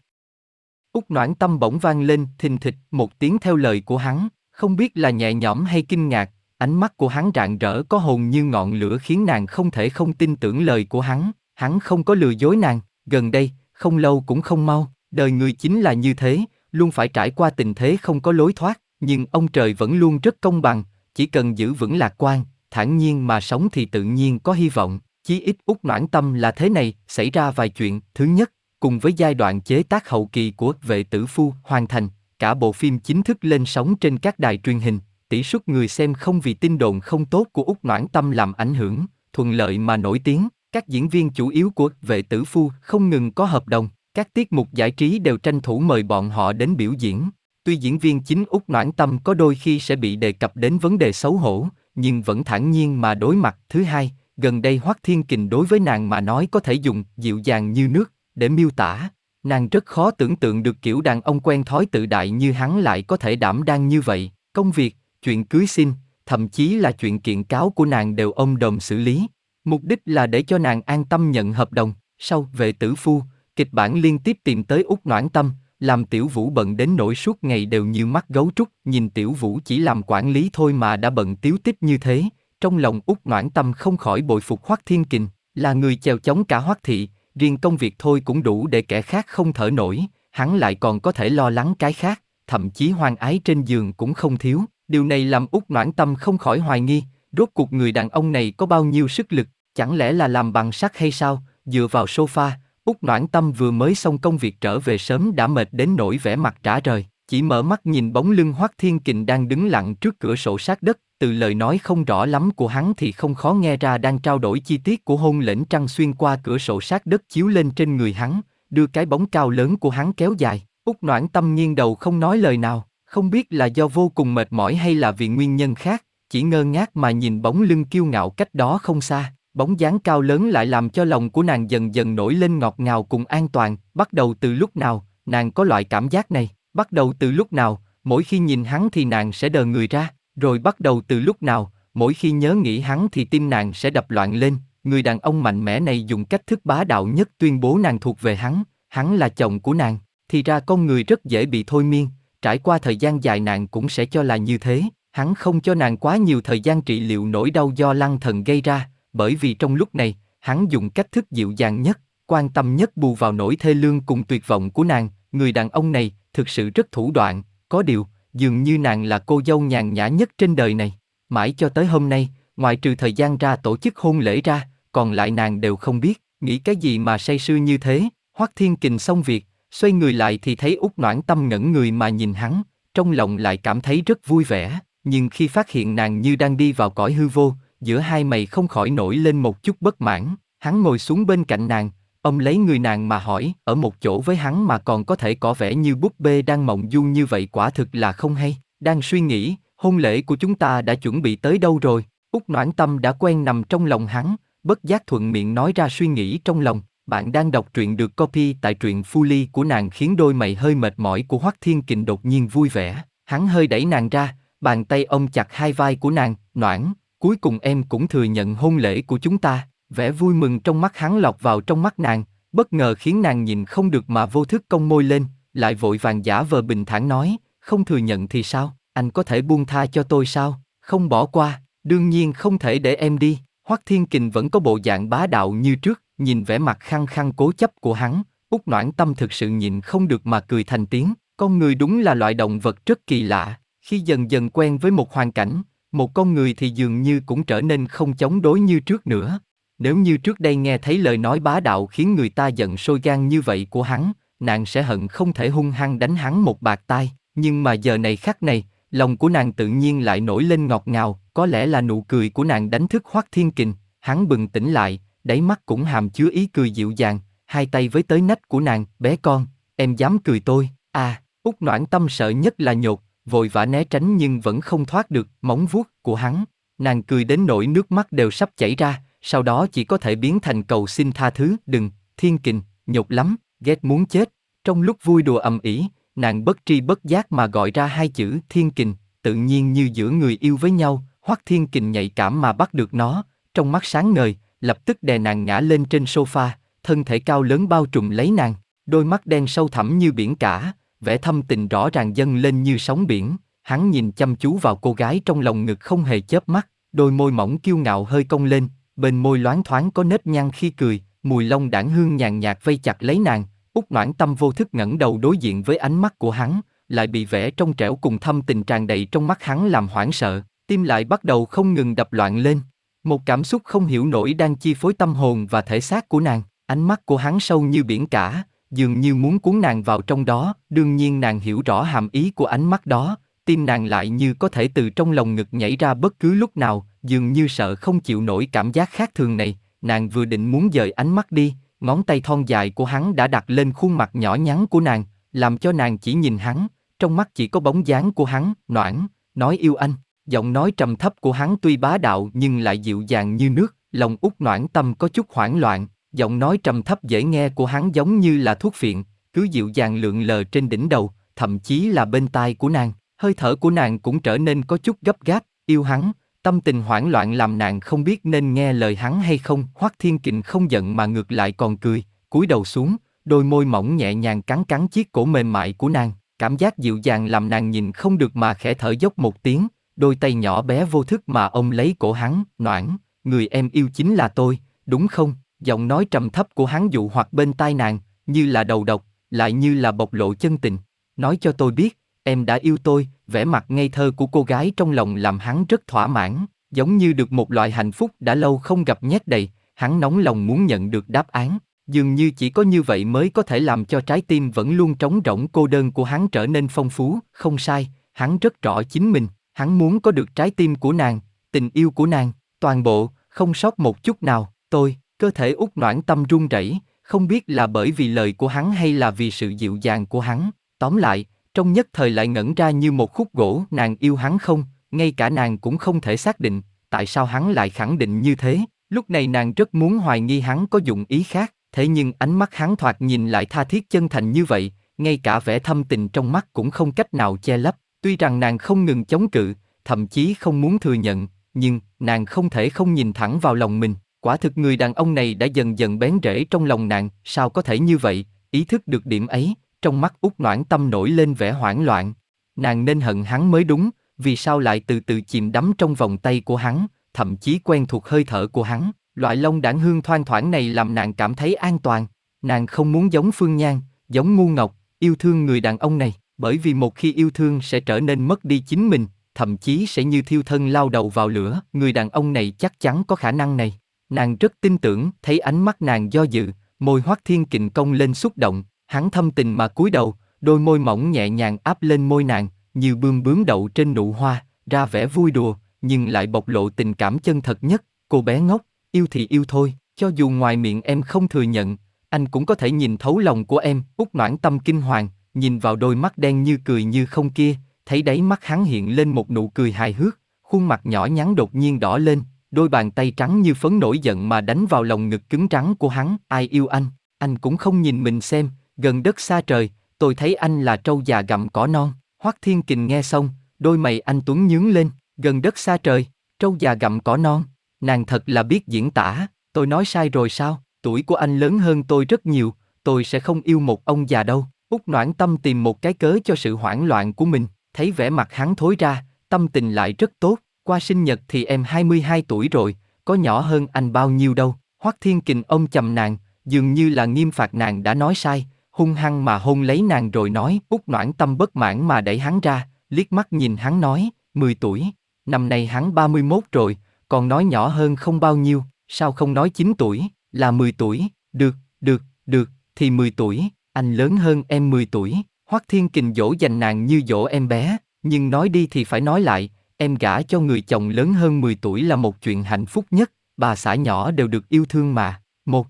Úc Noãn Tâm bỗng vang lên thình thịch một tiếng theo lời của hắn, không biết là nhẹ nhõm hay kinh ngạc, ánh mắt của hắn rạng rỡ có hồn như ngọn lửa khiến nàng không thể không tin tưởng lời của hắn, hắn không có lừa dối nàng, gần đây, không lâu cũng không mau, đời người chính là như thế, luôn phải trải qua tình thế không có lối thoát, nhưng ông trời vẫn luôn rất công bằng, chỉ cần giữ vững lạc quan, thản nhiên mà sống thì tự nhiên có hy vọng. Chí ít út noãn tâm là thế này, xảy ra vài chuyện. Thứ nhất, cùng với giai đoạn chế tác hậu kỳ của vệ tử phu hoàn thành, cả bộ phim chính thức lên sóng trên các đài truyền hình. Tỷ suất người xem không vì tin đồn không tốt của út noãn tâm làm ảnh hưởng, thuận lợi mà nổi tiếng. Các diễn viên chủ yếu của vệ tử phu không ngừng có hợp đồng, các tiết mục giải trí đều tranh thủ mời bọn họ đến biểu diễn. Tuy diễn viên chính út noãn tâm có đôi khi sẽ bị đề cập đến vấn đề xấu hổ, nhưng vẫn thản nhiên mà đối mặt. Thứ hai, gần đây Hoắc Thiên Kình đối với nàng mà nói có thể dùng dịu dàng như nước để miêu tả. Nàng rất khó tưởng tượng được kiểu đàn ông quen thói tự đại như hắn lại có thể đảm đang như vậy. Công việc, chuyện cưới xin, thậm chí là chuyện kiện cáo của nàng đều ông đồng xử lý. Mục đích là để cho nàng an tâm nhận hợp đồng. Sau về tử phu, kịch bản liên tiếp tìm tới út noãn tâm, làm tiểu vũ bận đến nỗi suốt ngày đều như mắt gấu trúc, nhìn tiểu vũ chỉ làm quản lý thôi mà đã bận tiếu tích như thế, trong lòng út noãn tâm không khỏi bội phục Hoắc Thiên Kình, là người chèo chống cả Hoắc Thị, riêng công việc thôi cũng đủ để kẻ khác không thở nổi, hắn lại còn có thể lo lắng cái khác, thậm chí hoang ái trên giường cũng không thiếu, điều này làm út noãn tâm không khỏi hoài nghi, rốt cuộc người đàn ông này có bao nhiêu sức lực, chẳng lẽ là làm bằng sắt hay sao, dựa vào sofa, Úc Noãn Tâm vừa mới xong công việc trở về sớm đã mệt đến nỗi vẻ mặt trả rời, chỉ mở mắt nhìn bóng lưng Hoắc Thiên Kình đang đứng lặng trước cửa sổ sát đất, từ lời nói không rõ lắm của hắn thì không khó nghe ra đang trao đổi chi tiết của hôn lệnh trăng xuyên qua cửa sổ sát đất chiếu lên trên người hắn, đưa cái bóng cao lớn của hắn kéo dài. Úc Noãn Tâm nghiêng đầu không nói lời nào, không biết là do vô cùng mệt mỏi hay là vì nguyên nhân khác, chỉ ngơ ngác mà nhìn bóng lưng kiêu ngạo cách đó không xa. Bóng dáng cao lớn lại làm cho lòng của nàng dần dần nổi lên ngọt ngào cùng an toàn, bắt đầu từ lúc nào, nàng có loại cảm giác này, bắt đầu từ lúc nào, mỗi khi nhìn hắn thì nàng sẽ đờ người ra, rồi bắt đầu từ lúc nào, mỗi khi nhớ nghĩ hắn thì tim nàng sẽ đập loạn lên, người đàn ông mạnh mẽ này dùng cách thức bá đạo nhất tuyên bố nàng thuộc về hắn, hắn là chồng của nàng, thì ra con người rất dễ bị thôi miên, trải qua thời gian dài nàng cũng sẽ cho là như thế, hắn không cho nàng quá nhiều thời gian trị liệu nỗi đau do lăng thần gây ra, bởi vì trong lúc này, hắn dùng cách thức dịu dàng nhất, quan tâm nhất bù vào nỗi thê lương cùng tuyệt vọng của nàng, người đàn ông này thực sự rất thủ đoạn, có điều, dường như nàng là cô dâu nhàn nhã nhất trên đời này. Mãi cho tới hôm nay, ngoài trừ thời gian ra tổ chức hôn lễ ra, còn lại nàng đều không biết, nghĩ cái gì mà say sưa như thế. Hoắc Thiên Kình xong việc, xoay người lại thì thấy út noãn tâm ngẩn người mà nhìn hắn, trong lòng lại cảm thấy rất vui vẻ, nhưng khi phát hiện nàng như đang đi vào cõi hư vô, giữa hai mày không khỏi nổi lên một chút bất mãn, hắn ngồi xuống bên cạnh nàng, ông lấy người nàng mà hỏi, ở một chỗ với hắn mà còn có thể có vẻ như búp bê đang mộng du như vậy quả thực là không hay, đang suy nghĩ, hôn lễ của chúng ta đã chuẩn bị tới đâu rồi, út noãn tâm đã quen nằm trong lòng hắn, bất giác thuận miệng nói ra suy nghĩ trong lòng, bạn đang đọc truyện được copy tại truyện Fully của nàng khiến đôi mày hơi mệt mỏi của Hoắc Thiên Kình đột nhiên vui vẻ, hắn hơi đẩy nàng ra, bàn tay ông chặt hai vai của nàng, noãn, cuối cùng em cũng thừa nhận hôn lễ của chúng ta, vẻ vui mừng trong mắt hắn lọt vào trong mắt nàng, bất ngờ khiến nàng nhìn không được mà vô thức cong môi lên, lại vội vàng giả vờ bình thản nói, không thừa nhận thì sao, anh có thể buông tha cho tôi sao, không bỏ qua, đương nhiên không thể để em đi, Hoắc Thiên Kình vẫn có bộ dạng bá đạo như trước, nhìn vẻ mặt khăng khăng cố chấp của hắn, út noãn tâm thực sự nhịn không được mà cười thành tiếng, con người đúng là loại động vật rất kỳ lạ, khi dần dần quen với một hoàn cảnh, một con người thì dường như cũng trở nên không chống đối như trước nữa. Nếu như trước đây nghe thấy lời nói bá đạo khiến người ta giận sôi gan như vậy của hắn, nàng sẽ hận không thể hung hăng đánh hắn một bạc tai, nhưng mà giờ này khắc này, lòng của nàng tự nhiên lại nổi lên ngọt ngào, có lẽ là nụ cười của nàng đánh thức Hoắc Thiên Kình, hắn bừng tỉnh lại, đáy mắt cũng hàm chứa ý cười dịu dàng, hai tay với tới nách của nàng, bé con, em dám cười tôi, à, út noãn tâm sợ nhất là nhột, vội vã né tránh nhưng vẫn không thoát được móng vuốt của hắn, nàng cười đến nỗi nước mắt đều sắp chảy ra, sau đó chỉ có thể biến thành cầu xin tha thứ, đừng, thiên kình, nhục lắm, ghét muốn chết, trong lúc vui đùa ầm ĩ, nàng bất tri bất giác mà gọi ra hai chữ thiên kình, tự nhiên như giữa người yêu với nhau, hoắc thiên kình nhạy cảm mà bắt được nó, trong mắt sáng ngời, lập tức đè nàng ngã lên trên sofa, thân thể cao lớn bao trùm lấy nàng, đôi mắt đen sâu thẳm như biển cả, vẻ thâm tình rõ ràng dâng lên như sóng biển. Hắn nhìn chăm chú vào cô gái trong lòng ngực không hề chớp mắt, đôi môi mỏng kiêu ngạo hơi cong lên, bên môi loáng thoáng có nếp nhăn khi cười, mùi lông đảng hương nhàn nhạt vây chặt lấy nàng. út noãn tâm vô thức ngẩng đầu đối diện với ánh mắt của hắn, lại bị vẻ trong trẻo cùng thâm tình tràn đầy trong mắt hắn làm hoảng sợ, tim lại bắt đầu không ngừng đập loạn lên. Một cảm xúc không hiểu nổi đang chi phối tâm hồn và thể xác của nàng, ánh mắt của hắn sâu như biển cả, dường như muốn cuốn nàng vào trong đó, đương nhiên nàng hiểu rõ hàm ý của ánh mắt đó, tim nàng lại như có thể từ trong lòng ngực nhảy ra bất cứ lúc nào, dường như sợ không chịu nổi cảm giác khác thường này, nàng vừa định muốn dời ánh mắt đi, ngón tay thon dài của hắn đã đặt lên khuôn mặt nhỏ nhắn của nàng, làm cho nàng chỉ nhìn hắn, trong mắt chỉ có bóng dáng của hắn, noãn, nói yêu anh. Giọng nói trầm thấp của hắn tuy bá đạo nhưng lại dịu dàng như nước, lòng út noãn tâm có chút hoảng loạn, giọng nói trầm thấp dễ nghe của hắn giống như là thuốc phiện, cứ dịu dàng lượn lờ trên đỉnh đầu, thậm chí là bên tai của nàng, hơi thở của nàng cũng trở nên có chút gấp gáp, yêu hắn, tâm tình hoảng loạn làm nàng không biết nên nghe lời hắn hay không. Hoắc Thiên Kình không giận mà ngược lại còn cười, cúi đầu xuống, đôi môi mỏng nhẹ nhàng cắn cắn chiếc cổ mềm mại của nàng, cảm giác dịu dàng làm nàng nhìn không được mà khẽ thở dốc một tiếng, đôi tay nhỏ bé vô thức mà ông lấy cổ hắn, noãn, người em yêu chính là tôi, đúng không? Giọng nói trầm thấp của hắn dụ hoặc bên tai nàng, như là đầu độc, lại như là bộc lộ chân tình. Nói cho tôi biết, em đã yêu tôi, vẻ mặt ngây thơ của cô gái trong lòng làm hắn rất thỏa mãn, giống như được một loại hạnh phúc đã lâu không gặp nhét đầy, hắn nóng lòng muốn nhận được đáp án. Dường như chỉ có như vậy mới có thể làm cho trái tim vẫn luôn trống rỗng cô đơn của hắn trở nên phong phú, không sai, hắn rất rõ chính mình, hắn muốn có được trái tim của nàng, tình yêu của nàng, toàn bộ, không sót một chút nào, tôi, cơ thể út noãn tâm run rẩy, không biết là bởi vì lời của hắn hay là vì sự dịu dàng của hắn, tóm lại, trong nhất thời lại ngẩn ra như một khúc gỗ nàng yêu hắn không, ngay cả nàng cũng không thể xác định, tại sao hắn lại khẳng định như thế, lúc này nàng rất muốn hoài nghi hắn có dụng ý khác, thế nhưng ánh mắt hắn thoạt nhìn lại tha thiết chân thành như vậy, ngay cả vẻ thâm tình trong mắt cũng không cách nào che lấp, tuy rằng nàng không ngừng chống cự, thậm chí không muốn thừa nhận, nhưng nàng không thể không nhìn thẳng vào lòng mình, quả thực người đàn ông này đã dần dần bén rễ trong lòng nàng, sao có thể như vậy, ý thức được điểm ấy, trong mắt út noãn tâm nổi lên vẻ hoảng loạn, nàng nên hận hắn mới đúng, vì sao lại từ từ chìm đắm trong vòng tay của hắn, thậm chí quen thuộc hơi thở của hắn. Loại lông đảng hương thoang thoảng này làm nàng cảm thấy an toàn. Nàng không muốn giống Phương Nhan, giống ngu ngọc, yêu thương người đàn ông này, bởi vì một khi yêu thương sẽ trở nên mất đi chính mình, thậm chí sẽ như thiêu thân lao đầu vào lửa. Người đàn ông này chắc chắn có khả năng này. Nàng rất tin tưởng, thấy ánh mắt nàng do dự, môi hoắc thiên kình công lên xúc động, hắn thâm tình mà cúi đầu, đôi môi mỏng nhẹ nhàng áp lên môi nàng, như bươm bướm đậu trên nụ hoa, ra vẻ vui đùa, nhưng lại bộc lộ tình cảm chân thật nhất. Cô bé ngốc, yêu thì yêu thôi, cho dù ngoài miệng em không thừa nhận, anh cũng có thể nhìn thấu lòng của em. Út noãn tâm kinh hoàng, nhìn vào đôi mắt đen như cười như không kia, thấy đáy mắt hắn hiện lên một nụ cười hài hước, khuôn mặt nhỏ nhắn đột nhiên đỏ lên, đôi bàn tay trắng như phấn nổi giận mà đánh vào lòng ngực cứng trắng của hắn. Ai yêu anh, anh cũng không nhìn mình xem, gần đất xa trời, tôi thấy anh là trâu già gặm cỏ non. Hoắc Thiên Kình nghe xong, đôi mày anh Tuấn nhướng lên, gần đất xa trời, trâu già gặm cỏ non. Nàng thật là biết diễn tả, tôi nói sai rồi sao, tuổi của anh lớn hơn tôi rất nhiều, tôi sẽ không yêu một ông già đâu. Út noãn tâm tìm một cái cớ cho sự hoảng loạn của mình, thấy vẻ mặt hắn thối ra, tâm tình lại rất tốt, qua sinh nhật thì em 22 tuổi rồi, có nhỏ hơn anh bao nhiêu đâu. Hoắc Thiên Kình ông chầm nàng, dường như là nghiêm phạt nàng đã nói sai, hung hăng mà hôn lấy nàng rồi nói, út noãn tâm bất mãn mà đẩy hắn ra, liếc mắt nhìn hắn nói, 10 tuổi, năm nay hắn 31 rồi, còn nói nhỏ hơn không bao nhiêu, sao không nói 9 tuổi, là 10 tuổi, được, được, được, thì 10 tuổi, anh lớn hơn em 10 tuổi. Hoắc Thiên Kình dỗ dành nàng như dỗ em bé, nhưng nói đi thì phải nói lại, em gả cho người chồng lớn hơn 10 tuổi là một chuyện hạnh phúc nhất, bà xã nhỏ đều được yêu thương mà. Một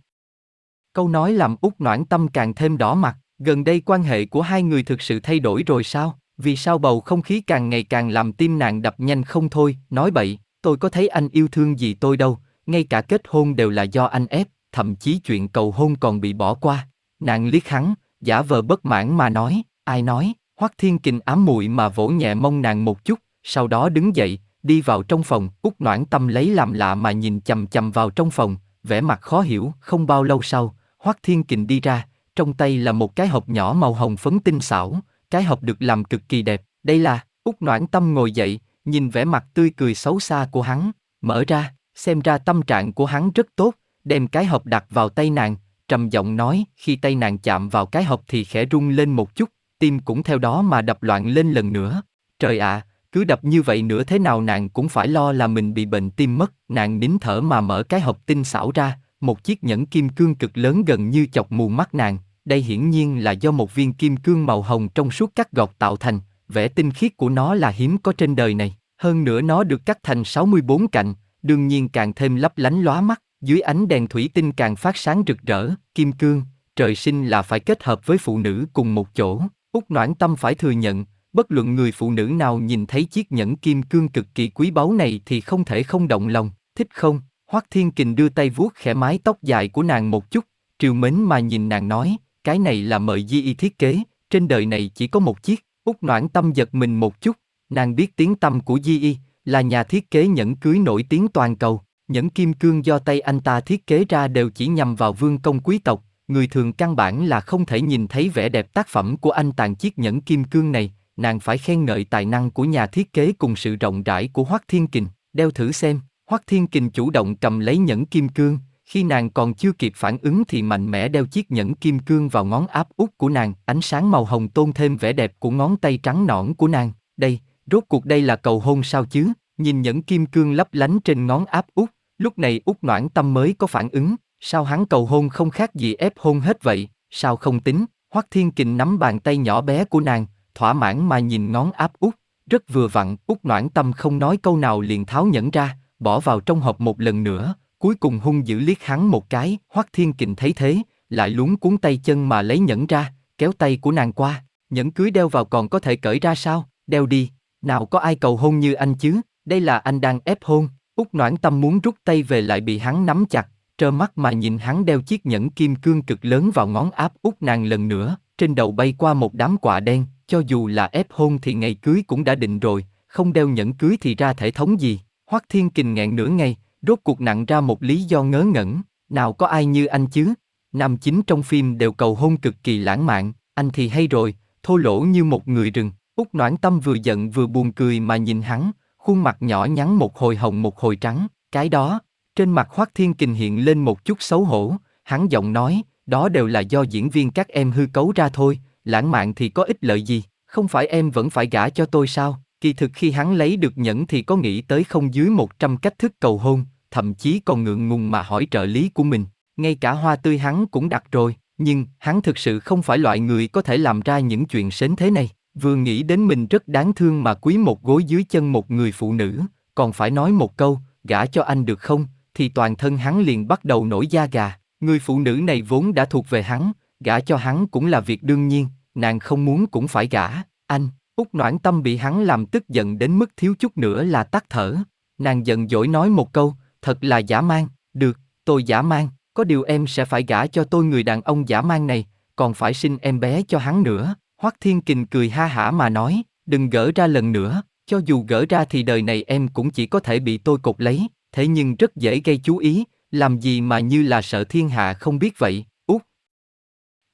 câu nói làm út noãn tâm càng thêm đỏ mặt, gần đây quan hệ của hai người thực sự thay đổi rồi sao? Vì sao bầu không khí càng ngày càng làm tim nàng đập nhanh không thôi, nói bậy, tôi có thấy anh yêu thương gì tôi đâu, ngay cả kết hôn đều là do anh ép, thậm chí chuyện cầu hôn còn bị bỏ qua. Nàng liếc hắn, giả vờ bất mãn mà nói, ai nói, Hoắc Thiên Kình ám muội mà vỗ nhẹ mông nàng một chút, sau đó đứng dậy, đi vào trong phòng, út noãn tâm lấy làm lạ mà nhìn chầm chầm vào trong phòng, vẻ mặt khó hiểu, không bao lâu sau, Hoắc Thiên Kình đi ra, trong tay là một cái hộp nhỏ màu hồng phấn tinh xảo, cái hộp được làm cực kỳ đẹp, đây là, Úc noãn tâm ngồi dậy, nhìn vẻ mặt tươi cười xấu xa của hắn, mở ra, xem ra tâm trạng của hắn rất tốt, đem cái hộp đặt vào tay nàng, trầm giọng nói, khi tay nàng chạm vào cái hộp thì khẽ rung lên một chút, tim cũng theo đó mà đập loạn lên lần nữa. Trời ạ, cứ đập như vậy nữa thế nào nàng cũng phải lo là mình bị bệnh tim mất, nàng nín thở mà mở cái hộp tinh xảo ra, một chiếc nhẫn kim cương cực lớn gần như chọc mù mắt nàng, đây hiển nhiên là do một viên kim cương màu hồng trong suốt cắt gọt tạo thành, vẻ tinh khiết của nó là hiếm có trên đời này, hơn nữa nó được cắt thành 64 cạnh, đương nhiên càng thêm lấp lánh lóa mắt, dưới ánh đèn thủy tinh càng phát sáng rực rỡ, kim cương, trời sinh là phải kết hợp với phụ nữ cùng một chỗ. Úc Noãn Tâm phải thừa nhận, bất luận người phụ nữ nào nhìn thấy chiếc nhẫn kim cương cực kỳ quý báu này thì không thể không động lòng, thích không? Hoắc Thiên Kình đưa tay vuốt khẽ mái tóc dài của nàng một chút, triều mến mà nhìn nàng nói, cái này là mời di y thiết kế, trên đời này chỉ có một chiếc. út Noãn Tâm giật mình một chút, nàng biết tiếng tâm của di y, là nhà thiết kế nhẫn cưới nổi tiếng toàn cầu. Nhẫn kim cương do tay anh ta thiết kế ra đều chỉ nhằm vào vương công quý tộc, người thường căn bản là không thể nhìn thấy vẻ đẹp tác phẩm của anh tàn chiếc nhẫn kim cương này, nàng phải khen ngợi tài năng của nhà thiết kế cùng sự rộng rãi của Hoắc Thiên Kình, đeo thử xem. Hoắc Thiên Kình chủ động cầm lấy nhẫn kim cương, khi nàng còn chưa kịp phản ứng thì mạnh mẽ đeo chiếc nhẫn kim cương vào ngón áp út của nàng, ánh sáng màu hồng tôn thêm vẻ đẹp của ngón tay trắng nõn của nàng. Đây, rốt cuộc đây là cầu hôn sao chứ? Nhìn nhẫn kim cương lấp lánh trên ngón áp út, lúc này út noãn tâm mới có phản ứng, sao hắn cầu hôn không khác gì ép hôn hết vậy, sao không tính? Hoắc Thiên Kình nắm bàn tay nhỏ bé của nàng, thỏa mãn mà nhìn ngón áp út, rất vừa vặn, út noãn tâm không nói câu nào liền tháo nhẫn ra, bỏ vào trong hộp một lần nữa, cuối cùng hung dữ liếc hắn một cái, Hoắc Thiên Kình thấy thế, lại luống cuốn tay chân mà lấy nhẫn ra, kéo tay của nàng qua, nhẫn cưới đeo vào còn có thể cởi ra sao, đeo đi, nào có ai cầu hôn như anh chứ, đây là anh đang ép hôn, Úc Noãn Tâm muốn rút tay về lại bị hắn nắm chặt, trơ mắt mà nhìn hắn đeo chiếc nhẫn kim cương cực lớn vào ngón áp út nàng lần nữa, trên đầu bay qua một đám quạ đen, cho dù là ép hôn thì ngày cưới cũng đã định rồi, không đeo nhẫn cưới thì ra thể thống gì. Hoắc Thiên Kình nghẹn nửa ngày, rốt cuộc nặng ra một lý do ngớ ngẩn, nào có ai như anh chứ? Nam chính trong phim đều cầu hôn cực kỳ lãng mạn, anh thì hay rồi, thô lỗ như một người rừng. Úc Noãn Tâm vừa giận vừa buồn cười mà nhìn hắn, khuôn mặt nhỏ nhắn một hồi hồng một hồi trắng, cái đó, trên mặt Hoắc Thiên Kình hiện lên một chút xấu hổ, hắn giọng nói, đó đều là do diễn viên các em hư cấu ra thôi, lãng mạn thì có ích lợi gì, không phải em vẫn phải gả cho tôi sao? Kỳ thực khi hắn lấy được nhẫn thì có nghĩ tới không dưới 100 cách thức cầu hôn, thậm chí còn ngượng ngùng mà hỏi trợ lý của mình, ngay cả hoa tươi hắn cũng đặt rồi, nhưng hắn thực sự không phải loại người có thể làm ra những chuyện sến thế này. Vừa nghĩ đến mình rất đáng thương mà quý một gối dưới chân một người phụ nữ, còn phải nói một câu, gả cho anh được không, thì toàn thân hắn liền bắt đầu nổi da gà. Người phụ nữ này vốn đã thuộc về hắn, gả cho hắn cũng là việc đương nhiên, nàng không muốn cũng phải gả, anh. Úc Noãn Tâm bị hắn làm tức giận đến mức thiếu chút nữa là tắt thở. Nàng giận dỗi nói một câu, thật là giả mang, được, tôi giả mang, có điều em sẽ phải gả cho tôi người đàn ông giả mang này, còn phải sinh em bé cho hắn nữa. Hoắc Thiên Kình cười ha hả mà nói, đừng gỡ ra lần nữa, cho dù gỡ ra thì đời này em cũng chỉ có thể bị tôi cột lấy, thế nhưng rất dễ gây chú ý, làm gì mà như là sợ thiên hạ không biết vậy, út.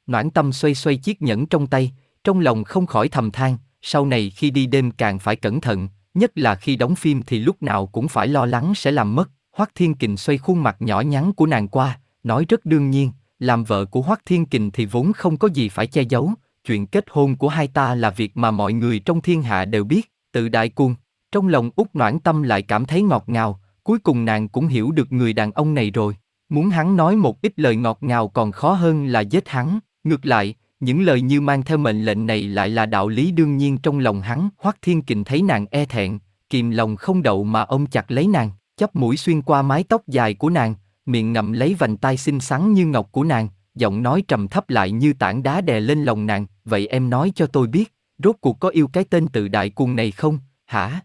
Noãn tâm xoay xoay chiếc nhẫn trong tay, trong lòng không khỏi thầm than, sau này khi đi đêm càng phải cẩn thận, nhất là khi đóng phim thì lúc nào cũng phải lo lắng sẽ làm mất. Hoắc Thiên Kình xoay khuôn mặt nhỏ nhắn của nàng qua, nói rất đương nhiên, làm vợ của Hoắc Thiên Kình thì vốn không có gì phải che giấu, chuyện kết hôn của hai ta là việc mà mọi người trong thiên hạ đều biết, tự đại cuồng. Trong lòng út noãn tâm lại cảm thấy ngọt ngào, cuối cùng nàng cũng hiểu được người đàn ông này rồi. Muốn hắn nói một ít lời ngọt ngào còn khó hơn là giết hắn, ngược lại, những lời như mang theo mệnh lệnh này lại là đạo lý đương nhiên trong lòng hắn. Hoắc Thiên Kình thấy nàng e thẹn, kìm lòng không đậu mà ôm chặt lấy nàng, chắp mũi xuyên qua mái tóc dài của nàng, miệng ngậm lấy vành tai xinh xắn như ngọc của nàng, giọng nói trầm thấp lại như tảng đá đè lên lòng nàng, vậy em nói cho tôi biết, rốt cuộc có yêu cái tên tự đại cuồng này không, hả?